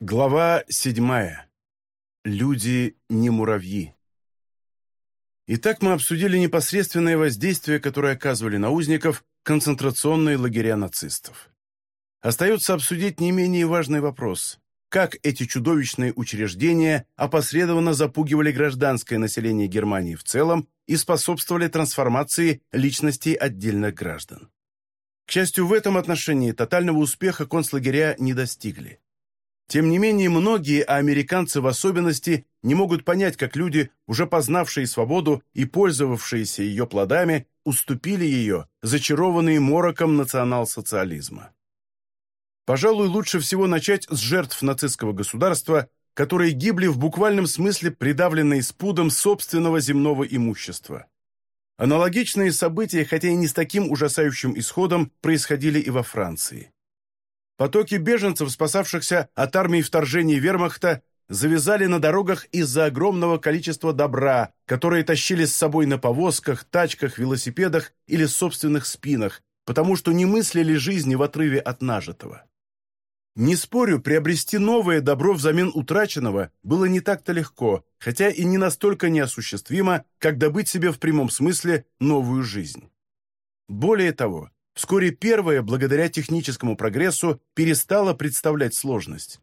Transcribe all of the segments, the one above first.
Глава седьмая. Люди не муравьи. Итак, мы обсудили непосредственное воздействие, которое оказывали на узников концентрационные лагеря нацистов. Остается обсудить не менее важный вопрос. Как эти чудовищные учреждения опосредованно запугивали гражданское население Германии в целом и способствовали трансформации личностей отдельных граждан. К счастью, в этом отношении тотального успеха концлагеря не достигли. Тем не менее, многие, а американцы в особенности, не могут понять, как люди, уже познавшие свободу и пользовавшиеся ее плодами, уступили ее, зачарованные мороком национал-социализма. Пожалуй, лучше всего начать с жертв нацистского государства, которые гибли в буквальном смысле придавленные спудом собственного земного имущества. Аналогичные события, хотя и не с таким ужасающим исходом, происходили и во Франции. Потоки беженцев, спасавшихся от армии вторжения вермахта, завязали на дорогах из-за огромного количества добра, которые тащили с собой на повозках, тачках, велосипедах или собственных спинах, потому что не мыслили жизни в отрыве от нажитого. Не спорю, приобрести новое добро взамен утраченного было не так-то легко, хотя и не настолько неосуществимо, как добыть себе в прямом смысле новую жизнь. Более того, Вскоре первое, благодаря техническому прогрессу, перестало представлять сложность.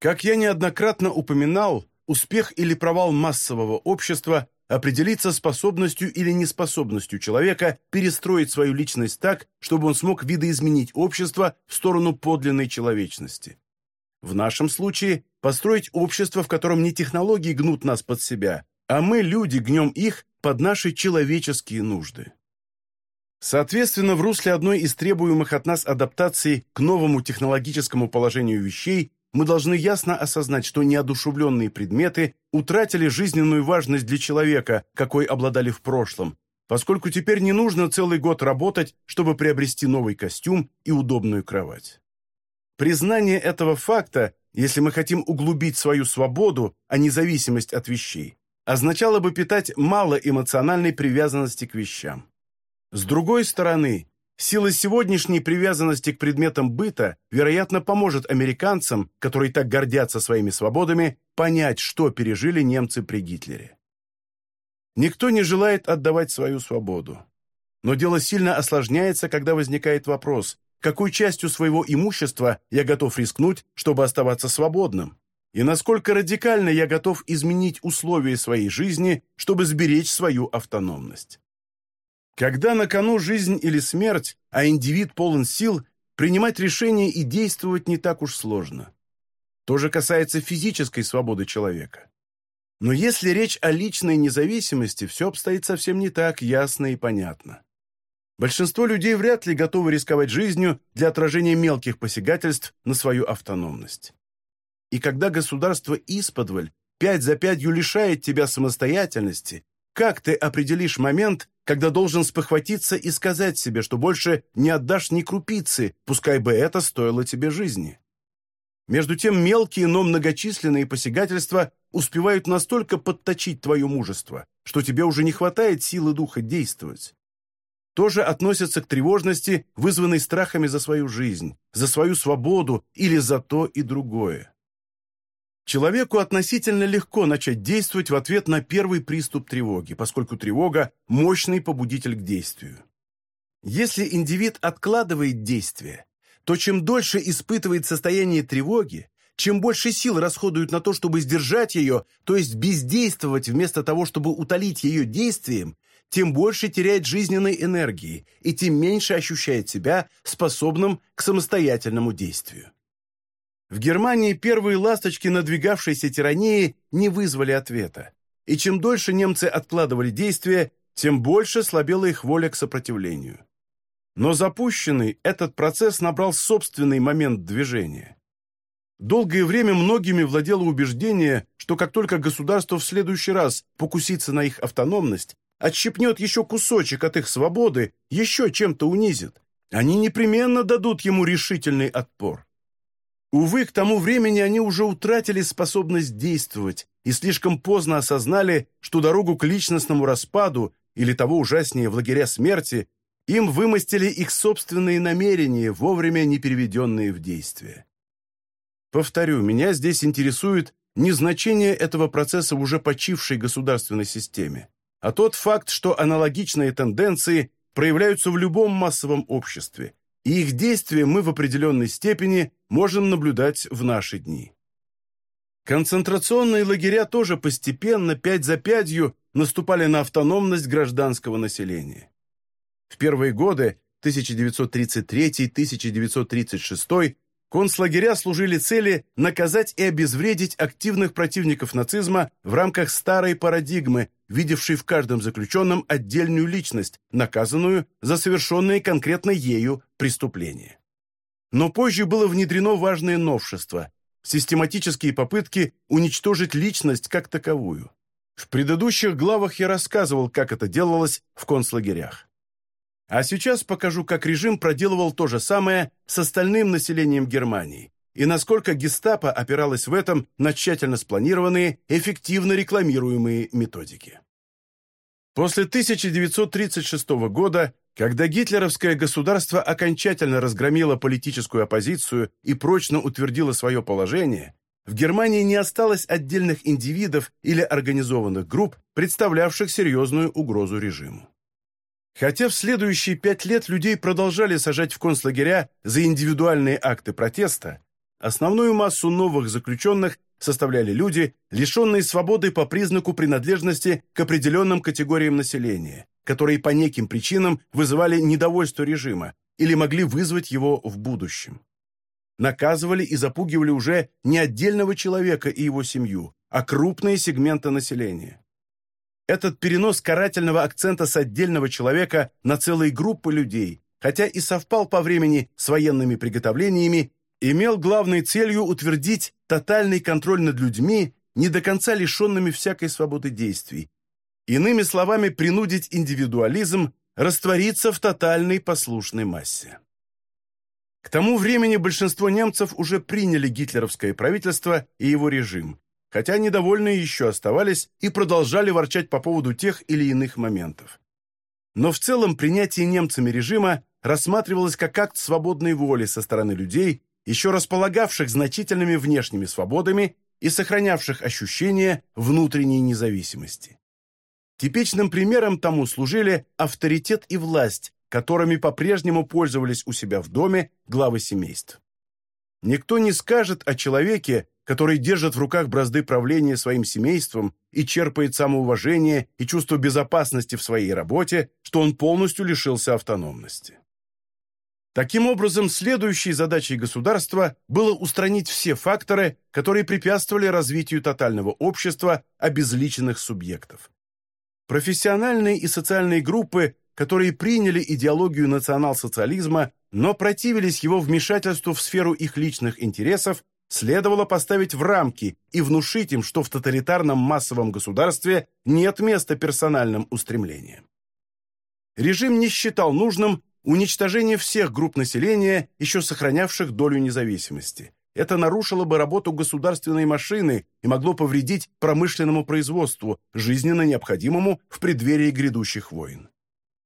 Как я неоднократно упоминал, успех или провал массового общества определится способностью или неспособностью человека перестроить свою личность так, чтобы он смог видоизменить общество в сторону подлинной человечности. В нашем случае построить общество, в котором не технологии гнут нас под себя, а мы, люди, гнем их под наши человеческие нужды. Соответственно, в русле одной из требуемых от нас адаптаций к новому технологическому положению вещей мы должны ясно осознать, что неодушевленные предметы утратили жизненную важность для человека, какой обладали в прошлом, поскольку теперь не нужно целый год работать, чтобы приобрести новый костюм и удобную кровать. Признание этого факта, если мы хотим углубить свою свободу, а не зависимость от вещей, означало бы питать мало эмоциональной привязанности к вещам. С другой стороны, сила сегодняшней привязанности к предметам быта, вероятно, поможет американцам, которые так гордятся своими свободами, понять, что пережили немцы при Гитлере. Никто не желает отдавать свою свободу. Но дело сильно осложняется, когда возникает вопрос, какой частью своего имущества я готов рискнуть, чтобы оставаться свободным, и насколько радикально я готов изменить условия своей жизни, чтобы сберечь свою автономность. Когда на кону жизнь или смерть, а индивид полон сил, принимать решения и действовать не так уж сложно. То же касается физической свободы человека. Но если речь о личной независимости, все обстоит совсем не так ясно и понятно. Большинство людей вряд ли готовы рисковать жизнью для отражения мелких посягательств на свою автономность. И когда государство исподволь пять за пятью лишает тебя самостоятельности, как ты определишь момент, когда должен спохватиться и сказать себе, что больше не отдашь ни крупицы, пускай бы это стоило тебе жизни? Между тем мелкие, но многочисленные посягательства успевают настолько подточить твое мужество, что тебе уже не хватает силы духа действовать. Тоже относятся к тревожности, вызванной страхами за свою жизнь, за свою свободу или за то и другое. Человеку относительно легко начать действовать в ответ на первый приступ тревоги, поскольку тревога – мощный побудитель к действию. Если индивид откладывает действие, то чем дольше испытывает состояние тревоги, чем больше сил расходует на то, чтобы сдержать ее, то есть бездействовать вместо того, чтобы утолить ее действием, тем больше теряет жизненной энергии и тем меньше ощущает себя способным к самостоятельному действию. В Германии первые ласточки надвигавшейся тирании не вызвали ответа. И чем дольше немцы откладывали действия, тем больше слабела их воля к сопротивлению. Но запущенный этот процесс набрал собственный момент движения. Долгое время многими владело убеждение, что как только государство в следующий раз покусится на их автономность, отщипнет еще кусочек от их свободы, еще чем-то унизит, они непременно дадут ему решительный отпор. Увы, к тому времени они уже утратили способность действовать и слишком поздно осознали, что дорогу к личностному распаду или того ужаснее в лагеря смерти им вымостили их собственные намерения, вовремя не переведенные в действие. Повторю, меня здесь интересует не значение этого процесса в уже почившей государственной системе, а тот факт, что аналогичные тенденции проявляются в любом массовом обществе, и их действия мы в определенной степени можем наблюдать в наши дни. Концентрационные лагеря тоже постепенно, пять за пятью, наступали на автономность гражданского населения. В первые годы, 1933-1936, концлагеря служили цели наказать и обезвредить активных противников нацизма в рамках старой парадигмы, видевшей в каждом заключенном отдельную личность, наказанную за совершенные конкретно ею преступления. Но позже было внедрено важное новшество – систематические попытки уничтожить личность как таковую. В предыдущих главах я рассказывал, как это делалось в концлагерях. А сейчас покажу, как режим проделывал то же самое с остальным населением Германии и насколько гестапо опиралось в этом на тщательно спланированные, эффективно рекламируемые методики. После 1936 года, когда гитлеровское государство окончательно разгромило политическую оппозицию и прочно утвердило свое положение, в Германии не осталось отдельных индивидов или организованных групп, представлявших серьезную угрозу режиму. Хотя в следующие пять лет людей продолжали сажать в концлагеря за индивидуальные акты протеста, основную массу новых заключенных составляли люди, лишенные свободы по признаку принадлежности к определенным категориям населения, которые по неким причинам вызывали недовольство режима или могли вызвать его в будущем. Наказывали и запугивали уже не отдельного человека и его семью, а крупные сегменты населения. Этот перенос карательного акцента с отдельного человека на целые группы людей, хотя и совпал по времени с военными приготовлениями, имел главной целью утвердить тотальный контроль над людьми, не до конца лишенными всякой свободы действий. Иными словами, принудить индивидуализм раствориться в тотальной послушной массе. К тому времени большинство немцев уже приняли гитлеровское правительство и его режим, хотя недовольные еще оставались и продолжали ворчать по поводу тех или иных моментов. Но в целом принятие немцами режима рассматривалось как акт свободной воли со стороны людей, еще располагавших значительными внешними свободами и сохранявших ощущение внутренней независимости. Типичным примером тому служили авторитет и власть, которыми по-прежнему пользовались у себя в доме главы семейств. Никто не скажет о человеке, который держит в руках бразды правления своим семейством и черпает самоуважение и чувство безопасности в своей работе, что он полностью лишился автономности. Таким образом, следующей задачей государства было устранить все факторы, которые препятствовали развитию тотального общества обезличенных субъектов. Профессиональные и социальные группы, которые приняли идеологию национал-социализма, но противились его вмешательству в сферу их личных интересов, следовало поставить в рамки и внушить им, что в тоталитарном массовом государстве нет места персональным устремлениям. Режим не считал нужным уничтожение всех групп населения, еще сохранявших долю независимости. Это нарушило бы работу государственной машины и могло повредить промышленному производству, жизненно необходимому в преддверии грядущих войн.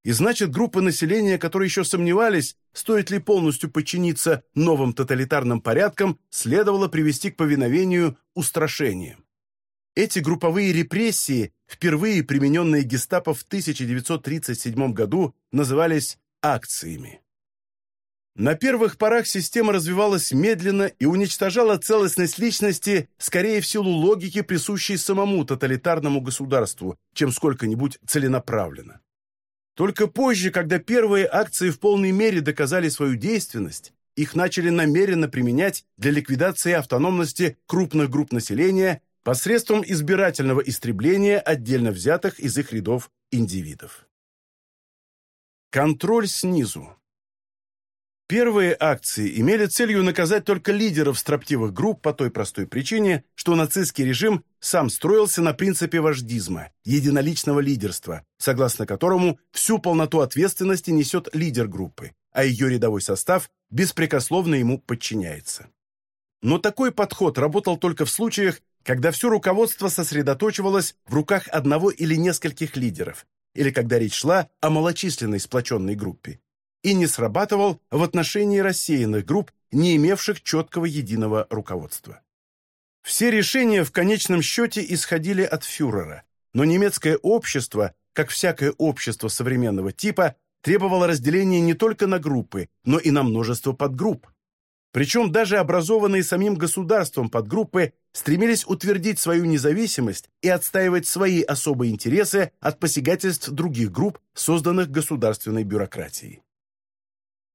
И значит, группы населения, которые еще сомневались, стоит ли полностью подчиниться новым тоталитарным порядкам, следовало привести к повиновению устрашения. Эти групповые репрессии, впервые примененные гестапо в 1937 году, назывались акциями. На первых порах система развивалась медленно и уничтожала целостность личности скорее в силу логики, присущей самому тоталитарному государству, чем сколько-нибудь целенаправленно. Только позже, когда первые акции в полной мере доказали свою действенность, их начали намеренно применять для ликвидации автономности крупных групп населения посредством избирательного истребления отдельно взятых из их рядов индивидов. Контроль снизу. Первые акции имели целью наказать только лидеров строптивых групп по той простой причине, что нацистский режим сам строился на принципе вождизма, единоличного лидерства, согласно которому всю полноту ответственности несет лидер группы, а ее рядовой состав беспрекословно ему подчиняется. Но такой подход работал только в случаях, когда все руководство сосредоточивалось в руках одного или нескольких лидеров, или когда речь шла о малочисленной сплоченной группе и не срабатывал в отношении рассеянных групп, не имевших четкого единого руководства. Все решения в конечном счете исходили от фюрера, но немецкое общество, как всякое общество современного типа, требовало разделения не только на группы, но и на множество подгрупп. Причем даже образованные самим государством подгруппы стремились утвердить свою независимость и отстаивать свои особые интересы от посягательств других групп, созданных государственной бюрократией.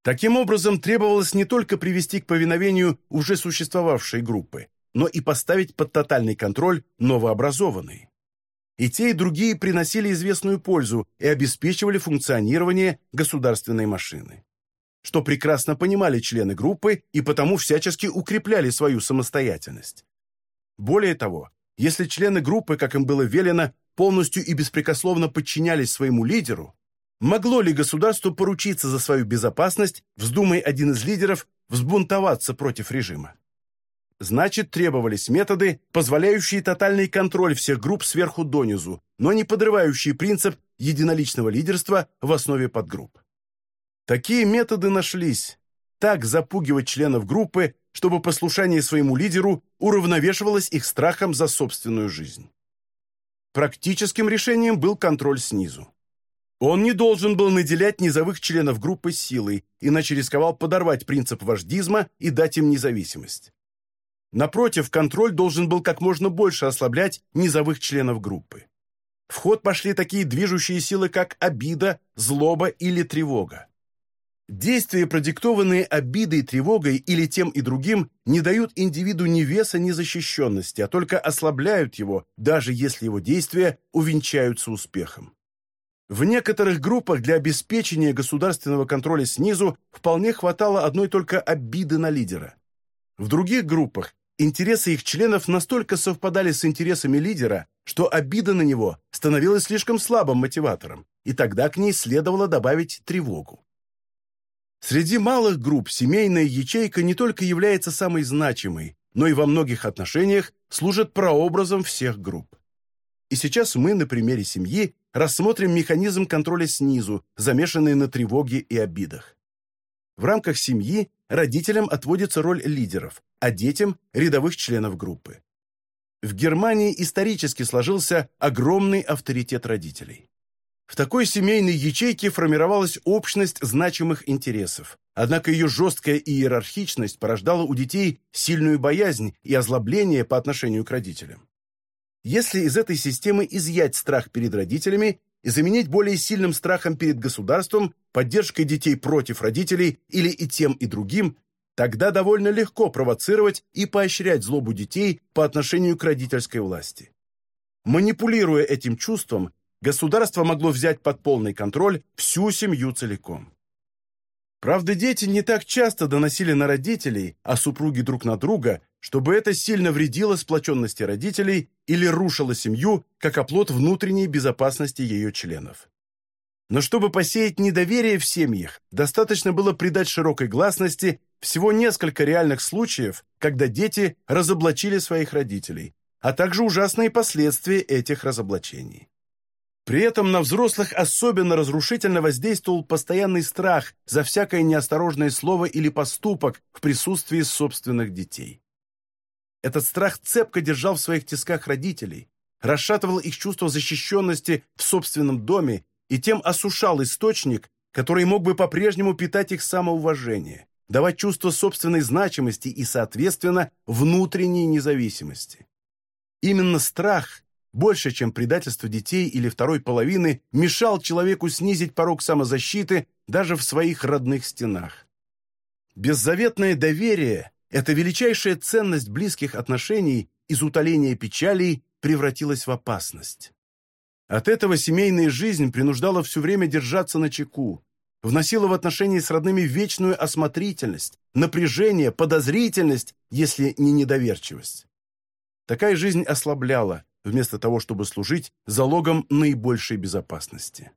Таким образом, требовалось не только привести к повиновению уже существовавшие группы, но и поставить под тотальный контроль новообразованные. И те, и другие приносили известную пользу и обеспечивали функционирование государственной машины что прекрасно понимали члены группы и потому всячески укрепляли свою самостоятельность. Более того, если члены группы, как им было велено, полностью и беспрекословно подчинялись своему лидеру, могло ли государство поручиться за свою безопасность, вздумай один из лидеров взбунтоваться против режима? Значит, требовались методы, позволяющие тотальный контроль всех групп сверху донизу, но не подрывающие принцип единоличного лидерства в основе подгрупп. Такие методы нашлись. Так запугивать членов группы, чтобы послушание своему лидеру уравновешивалось их страхом за собственную жизнь. Практическим решением был контроль снизу. Он не должен был наделять низовых членов группы силой, иначе рисковал подорвать принцип вождизма и дать им независимость. Напротив, контроль должен был как можно больше ослаблять низовых членов группы. В ход пошли такие движущие силы, как обида, злоба или тревога. Действия, продиктованные обидой, тревогой или тем и другим, не дают индивиду ни веса, ни защищенности, а только ослабляют его, даже если его действия увенчаются успехом. В некоторых группах для обеспечения государственного контроля снизу вполне хватало одной только обиды на лидера. В других группах интересы их членов настолько совпадали с интересами лидера, что обида на него становилась слишком слабым мотиватором, и тогда к ней следовало добавить тревогу. Среди малых групп семейная ячейка не только является самой значимой, но и во многих отношениях служит прообразом всех групп. И сейчас мы на примере семьи рассмотрим механизм контроля снизу, замешанный на тревоге и обидах. В рамках семьи родителям отводится роль лидеров, а детям – рядовых членов группы. В Германии исторически сложился огромный авторитет родителей. В такой семейной ячейке формировалась общность значимых интересов. Однако ее жесткая иерархичность порождала у детей сильную боязнь и озлобление по отношению к родителям. Если из этой системы изъять страх перед родителями и заменить более сильным страхом перед государством, поддержкой детей против родителей или и тем, и другим, тогда довольно легко провоцировать и поощрять злобу детей по отношению к родительской власти. Манипулируя этим чувством, государство могло взять под полный контроль всю семью целиком. Правда, дети не так часто доносили на родителей, а супруги друг на друга, чтобы это сильно вредило сплоченности родителей или рушило семью, как оплот внутренней безопасности ее членов. Но чтобы посеять недоверие в семьях, достаточно было придать широкой гласности всего несколько реальных случаев, когда дети разоблачили своих родителей, а также ужасные последствия этих разоблачений. При этом на взрослых особенно разрушительно воздействовал постоянный страх за всякое неосторожное слово или поступок в присутствии собственных детей. Этот страх цепко держал в своих тисках родителей, расшатывал их чувство защищенности в собственном доме и тем осушал источник, который мог бы по-прежнему питать их самоуважение, давать чувство собственной значимости и, соответственно, внутренней независимости. Именно страх больше, чем предательство детей или второй половины, мешал человеку снизить порог самозащиты даже в своих родных стенах. Беззаветное доверие – это величайшая ценность близких отношений из утоления печалей превратилась в опасность. От этого семейная жизнь принуждала все время держаться на чеку, вносила в отношении с родными вечную осмотрительность, напряжение, подозрительность, если не недоверчивость. Такая жизнь ослабляла, вместо того, чтобы служить залогом наибольшей безопасности.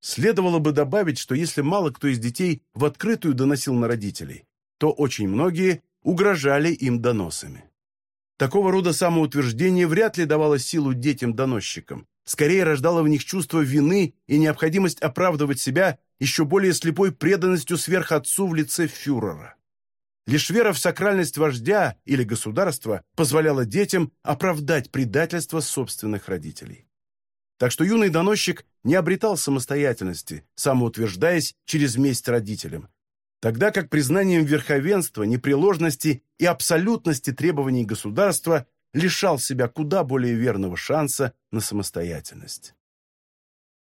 Следовало бы добавить, что если мало кто из детей в открытую доносил на родителей, то очень многие угрожали им доносами. Такого рода самоутверждение вряд ли давало силу детям-доносчикам, скорее рождало в них чувство вины и необходимость оправдывать себя еще более слепой преданностью сверхотцу в лице фюрера. Лишь вера в сакральность вождя или государства позволяла детям оправдать предательство собственных родителей. Так что юный доносчик не обретал самостоятельности, самоутверждаясь через месть родителям, тогда как признанием верховенства, непреложности и абсолютности требований государства лишал себя куда более верного шанса на самостоятельность.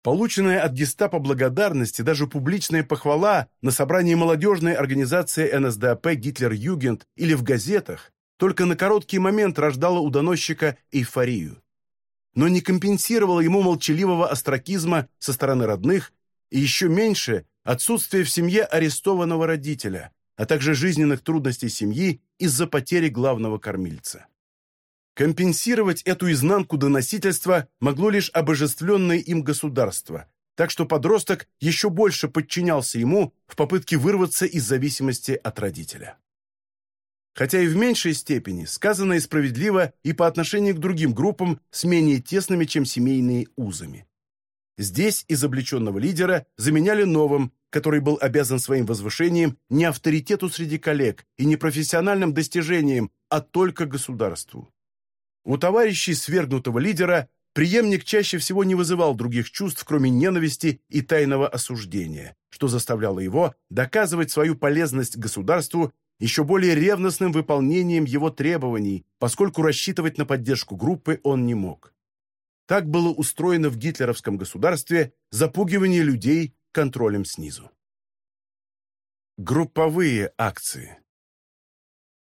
Полученная от гестапо благодарность и даже публичная похвала на собрании молодежной организации НСДАП «Гитлер-Югент» или в газетах только на короткий момент рождала у доносчика эйфорию. Но не компенсировала ему молчаливого остракизма со стороны родных и еще меньше отсутствие в семье арестованного родителя, а также жизненных трудностей семьи из-за потери главного кормильца. Компенсировать эту изнанку доносительства могло лишь обожествленное им государство, так что подросток еще больше подчинялся ему в попытке вырваться из зависимости от родителя. Хотя и в меньшей степени сказано справедливо и по отношению к другим группам с менее тесными, чем семейные узами. Здесь изобличенного лидера заменяли новым, который был обязан своим возвышением не авторитету среди коллег и не профессиональным достижениям, а только государству. У товарищей свергнутого лидера преемник чаще всего не вызывал других чувств, кроме ненависти и тайного осуждения, что заставляло его доказывать свою полезность государству еще более ревностным выполнением его требований, поскольку рассчитывать на поддержку группы он не мог. Так было устроено в гитлеровском государстве запугивание людей контролем снизу. Групповые акции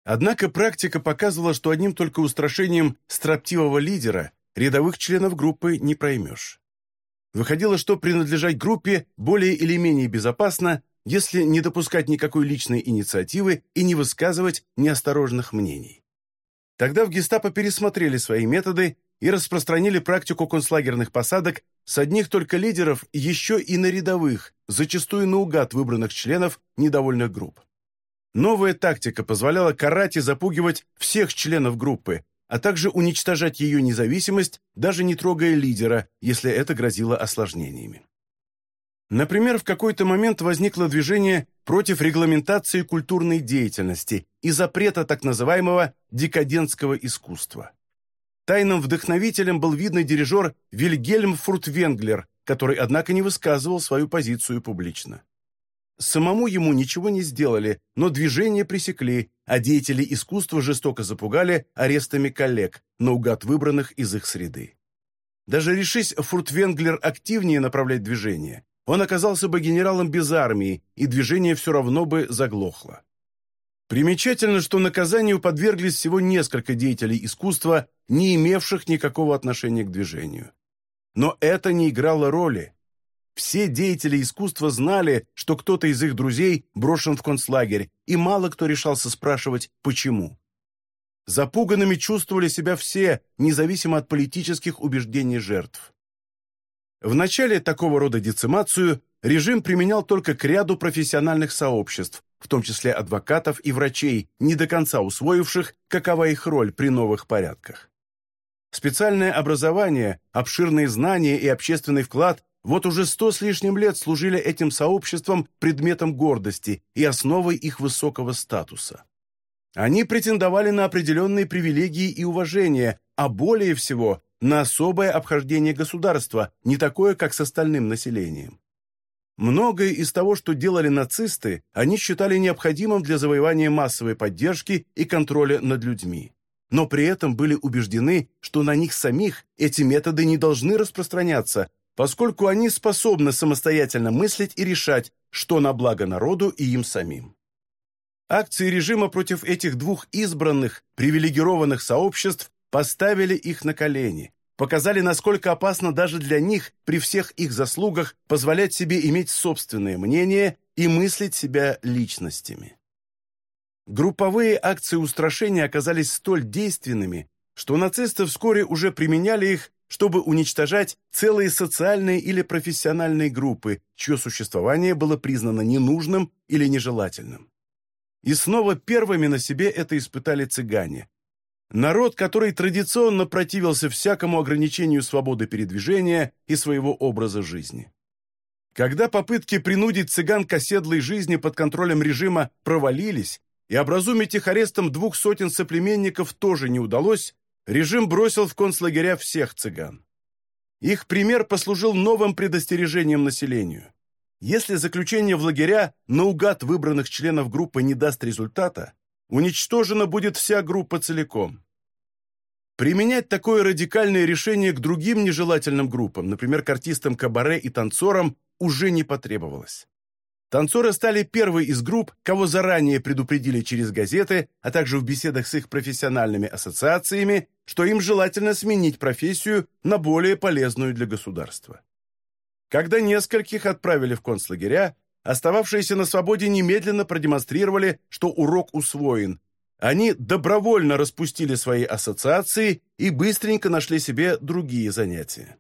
Однако практика показывала, что одним только устрашением строптивого лидера рядовых членов группы не проймешь. Выходило, что принадлежать группе более или менее безопасно, если не допускать никакой личной инициативы и не высказывать неосторожных мнений. Тогда в гестапо пересмотрели свои методы и распространили практику концлагерных посадок с одних только лидеров еще и на рядовых, зачастую наугад выбранных членов недовольных групп. Новая тактика позволяла карать и запугивать всех членов группы, а также уничтожать ее независимость, даже не трогая лидера, если это грозило осложнениями. Например, в какой-то момент возникло движение против регламентации культурной деятельности и запрета так называемого декадентского искусства. Тайным вдохновителем был видный дирижер Вильгельм Фуртвенглер, который, однако, не высказывал свою позицию публично. Самому ему ничего не сделали, но движение пресекли, а деятели искусства жестоко запугали арестами коллег, наугад выбранных из их среды. Даже решись Фуртвенглер активнее направлять движение, он оказался бы генералом без армии, и движение все равно бы заглохло. Примечательно, что наказанию подверглись всего несколько деятелей искусства, не имевших никакого отношения к движению. Но это не играло роли. Все деятели искусства знали, что кто-то из их друзей брошен в концлагерь, и мало кто решался спрашивать, почему. Запуганными чувствовали себя все, независимо от политических убеждений жертв. В начале такого рода децимацию режим применял только к ряду профессиональных сообществ, в том числе адвокатов и врачей, не до конца усвоивших, какова их роль при новых порядках. Специальное образование, обширные знания и общественный вклад вот уже сто с лишним лет служили этим сообществам предметом гордости и основой их высокого статуса. Они претендовали на определенные привилегии и уважение, а более всего на особое обхождение государства, не такое, как с остальным населением. Многое из того, что делали нацисты, они считали необходимым для завоевания массовой поддержки и контроля над людьми. Но при этом были убеждены, что на них самих эти методы не должны распространяться, поскольку они способны самостоятельно мыслить и решать, что на благо народу и им самим. Акции режима против этих двух избранных, привилегированных сообществ поставили их на колени, показали, насколько опасно даже для них при всех их заслугах позволять себе иметь собственное мнение и мыслить себя личностями. Групповые акции устрашения оказались столь действенными, что нацисты вскоре уже применяли их чтобы уничтожать целые социальные или профессиональные группы, чье существование было признано ненужным или нежелательным. И снова первыми на себе это испытали цыгане. Народ, который традиционно противился всякому ограничению свободы передвижения и своего образа жизни. Когда попытки принудить цыган к оседлой жизни под контролем режима провалились, и образумить их арестом двух сотен соплеменников тоже не удалось, режим бросил в концлагеря всех цыган. Их пример послужил новым предостережением населению. Если заключение в лагеря наугад выбранных членов группы не даст результата, уничтожена будет вся группа целиком. Применять такое радикальное решение к другим нежелательным группам, например, к артистам кабаре и танцорам, уже не потребовалось. Танцоры стали первой из групп, кого заранее предупредили через газеты, а также в беседах с их профессиональными ассоциациями, что им желательно сменить профессию на более полезную для государства. Когда нескольких отправили в концлагеря, остававшиеся на свободе немедленно продемонстрировали, что урок усвоен, они добровольно распустили свои ассоциации и быстренько нашли себе другие занятия.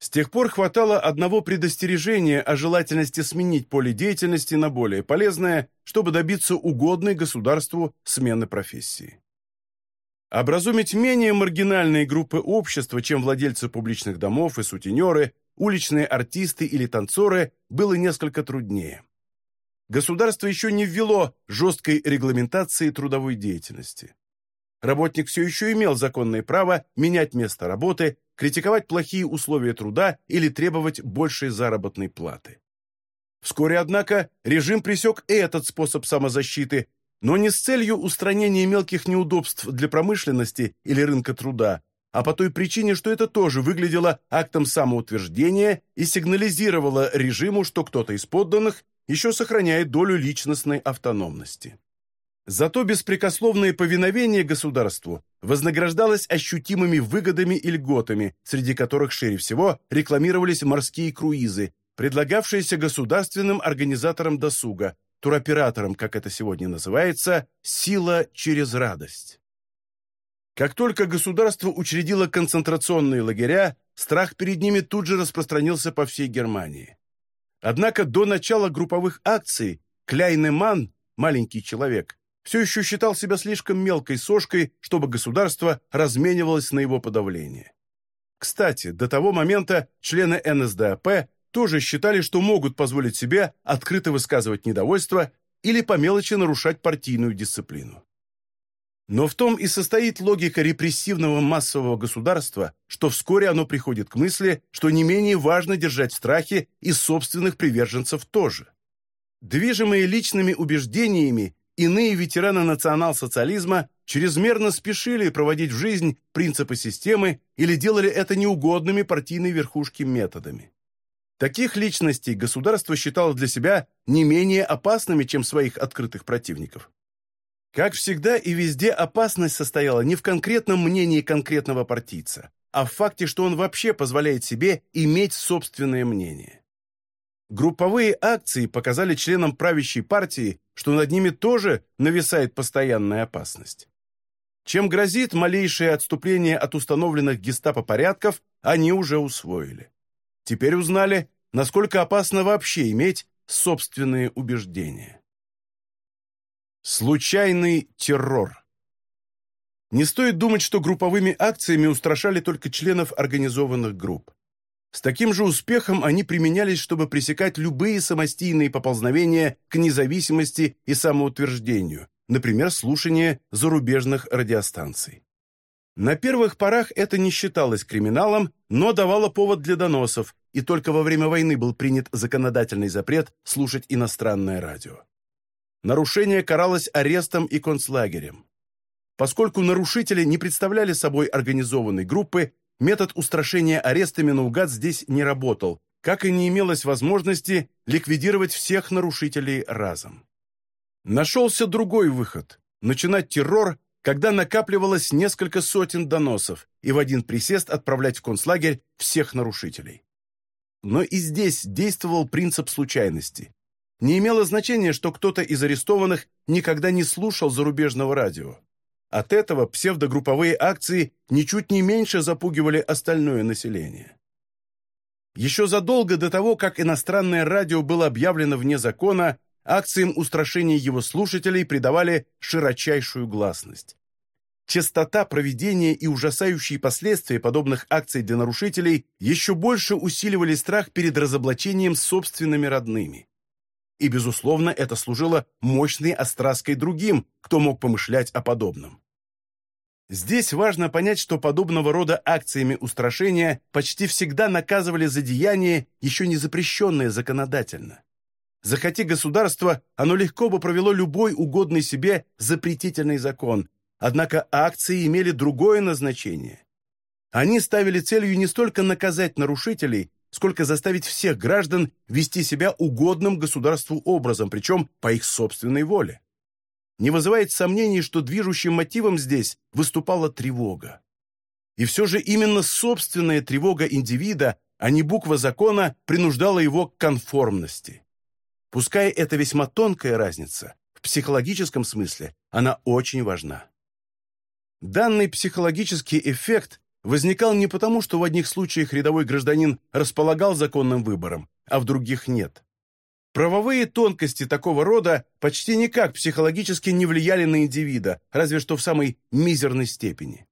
С тех пор хватало одного предостережения о желательности сменить поле деятельности на более полезное, чтобы добиться угодной государству смены профессии. Образумить менее маргинальные группы общества, чем владельцы публичных домов и сутенеры, уличные артисты или танцоры, было несколько труднее государство еще не ввело жесткой регламентации трудовой деятельности. Работник все еще имел законное право менять место работы, критиковать плохие условия труда или требовать большей заработной платы. Вскоре, однако, режим пресек этот способ самозащиты, но не с целью устранения мелких неудобств для промышленности или рынка труда, а по той причине, что это тоже выглядело актом самоутверждения и сигнализировало режиму, что кто-то из подданных еще сохраняет долю личностной автономности. Зато беспрекословное повиновение государству вознаграждалось ощутимыми выгодами и льготами, среди которых шире всего рекламировались морские круизы, предлагавшиеся государственным организаторам досуга, туроператорам, как это сегодня называется, «сила через радость». Как только государство учредило концентрационные лагеря, страх перед ними тут же распространился по всей Германии. Однако до начала групповых акций Кляйнеман, маленький человек, все еще считал себя слишком мелкой сошкой, чтобы государство разменивалось на его подавление. Кстати, до того момента члены НСДАП тоже считали, что могут позволить себе открыто высказывать недовольство или по мелочи нарушать партийную дисциплину. Но в том и состоит логика репрессивного массового государства, что вскоре оно приходит к мысли, что не менее важно держать в страхе и собственных приверженцев тоже. Движимые личными убеждениями, иные ветераны национал-социализма чрезмерно спешили проводить в жизнь принципы системы или делали это неугодными партийной верхушке методами. Таких личностей государство считало для себя не менее опасными, чем своих открытых противников. Как всегда и везде опасность состояла не в конкретном мнении конкретного партийца, а в факте, что он вообще позволяет себе иметь собственное мнение. Групповые акции показали членам правящей партии, что над ними тоже нависает постоянная опасность. Чем грозит малейшее отступление от установленных гестапо порядков, они уже усвоили. Теперь узнали, насколько опасно вообще иметь собственные убеждения. Случайный террор. Не стоит думать, что групповыми акциями устрашали только членов организованных групп. С таким же успехом они применялись, чтобы пресекать любые самостийные поползновения к независимости и самоутверждению, например, слушание зарубежных радиостанций. На первых порах это не считалось криминалом, но давало повод для доносов, и только во время войны был принят законодательный запрет слушать иностранное радио нарушение каралось арестом и концлагерем. Поскольку нарушители не представляли собой организованной группы, метод устрашения арестами наугад здесь не работал, как и не имелось возможности ликвидировать всех нарушителей разом. Нашелся другой выход – начинать террор, когда накапливалось несколько сотен доносов и в один присест отправлять в концлагерь всех нарушителей. Но и здесь действовал принцип случайности. Не имело значения, что кто-то из арестованных никогда не слушал зарубежного радио. От этого псевдогрупповые акции ничуть не меньше запугивали остальное население. Еще задолго до того, как иностранное радио было объявлено вне закона, акциям устрашения его слушателей придавали широчайшую гласность. Частота проведения и ужасающие последствия подобных акций для нарушителей еще больше усиливали страх перед разоблачением собственными родными. И, безусловно, это служило мощной остраской другим, кто мог помышлять о подобном. Здесь важно понять, что подобного рода акциями устрашения почти всегда наказывали за деяние, еще не запрещенное законодательно. Захоти государство, оно легко бы провело любой угодный себе запретительный закон, однако акции имели другое назначение. Они ставили целью не столько наказать нарушителей, сколько заставить всех граждан вести себя угодным государству образом, причем по их собственной воле не вызывает сомнений, что движущим мотивом здесь выступала тревога. И все же именно собственная тревога индивида, а не буква закона, принуждала его к конформности. Пускай это весьма тонкая разница, в психологическом смысле она очень важна. Данный психологический эффект возникал не потому, что в одних случаях рядовой гражданин располагал законным выбором, а в других нет. Правовые тонкости такого рода почти никак психологически не влияли на индивида, разве что в самой мизерной степени.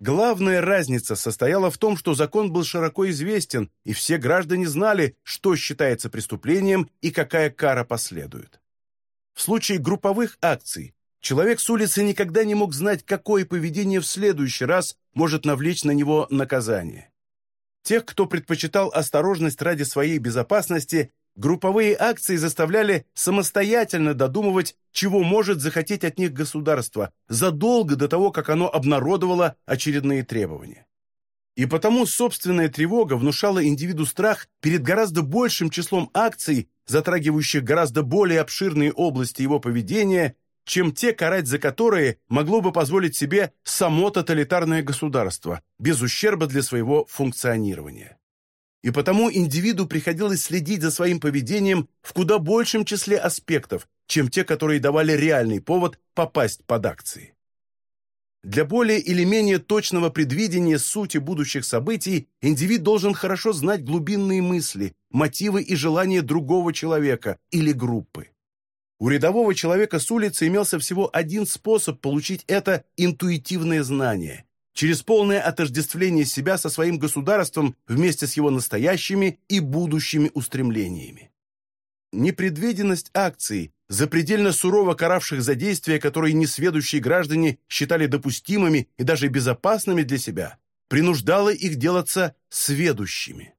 Главная разница состояла в том, что закон был широко известен, и все граждане знали, что считается преступлением и какая кара последует. В случае групповых акций человек с улицы никогда не мог знать, какое поведение в следующий раз может навлечь на него наказание. Тех, кто предпочитал осторожность ради своей безопасности, Групповые акции заставляли самостоятельно додумывать, чего может захотеть от них государство, задолго до того, как оно обнародовало очередные требования. И потому собственная тревога внушала индивиду страх перед гораздо большим числом акций, затрагивающих гораздо более обширные области его поведения, чем те, карать за которые могло бы позволить себе само тоталитарное государство, без ущерба для своего функционирования и потому индивиду приходилось следить за своим поведением в куда большем числе аспектов, чем те, которые давали реальный повод попасть под акции. Для более или менее точного предвидения сути будущих событий индивид должен хорошо знать глубинные мысли, мотивы и желания другого человека или группы. У рядового человека с улицы имелся всего один способ получить это интуитивное знание через полное отождествление себя со своим государством вместе с его настоящими и будущими устремлениями. Непредвиденность акций, запредельно сурово каравших за действия, которые несведущие граждане считали допустимыми и даже безопасными для себя, принуждала их делаться сведущими.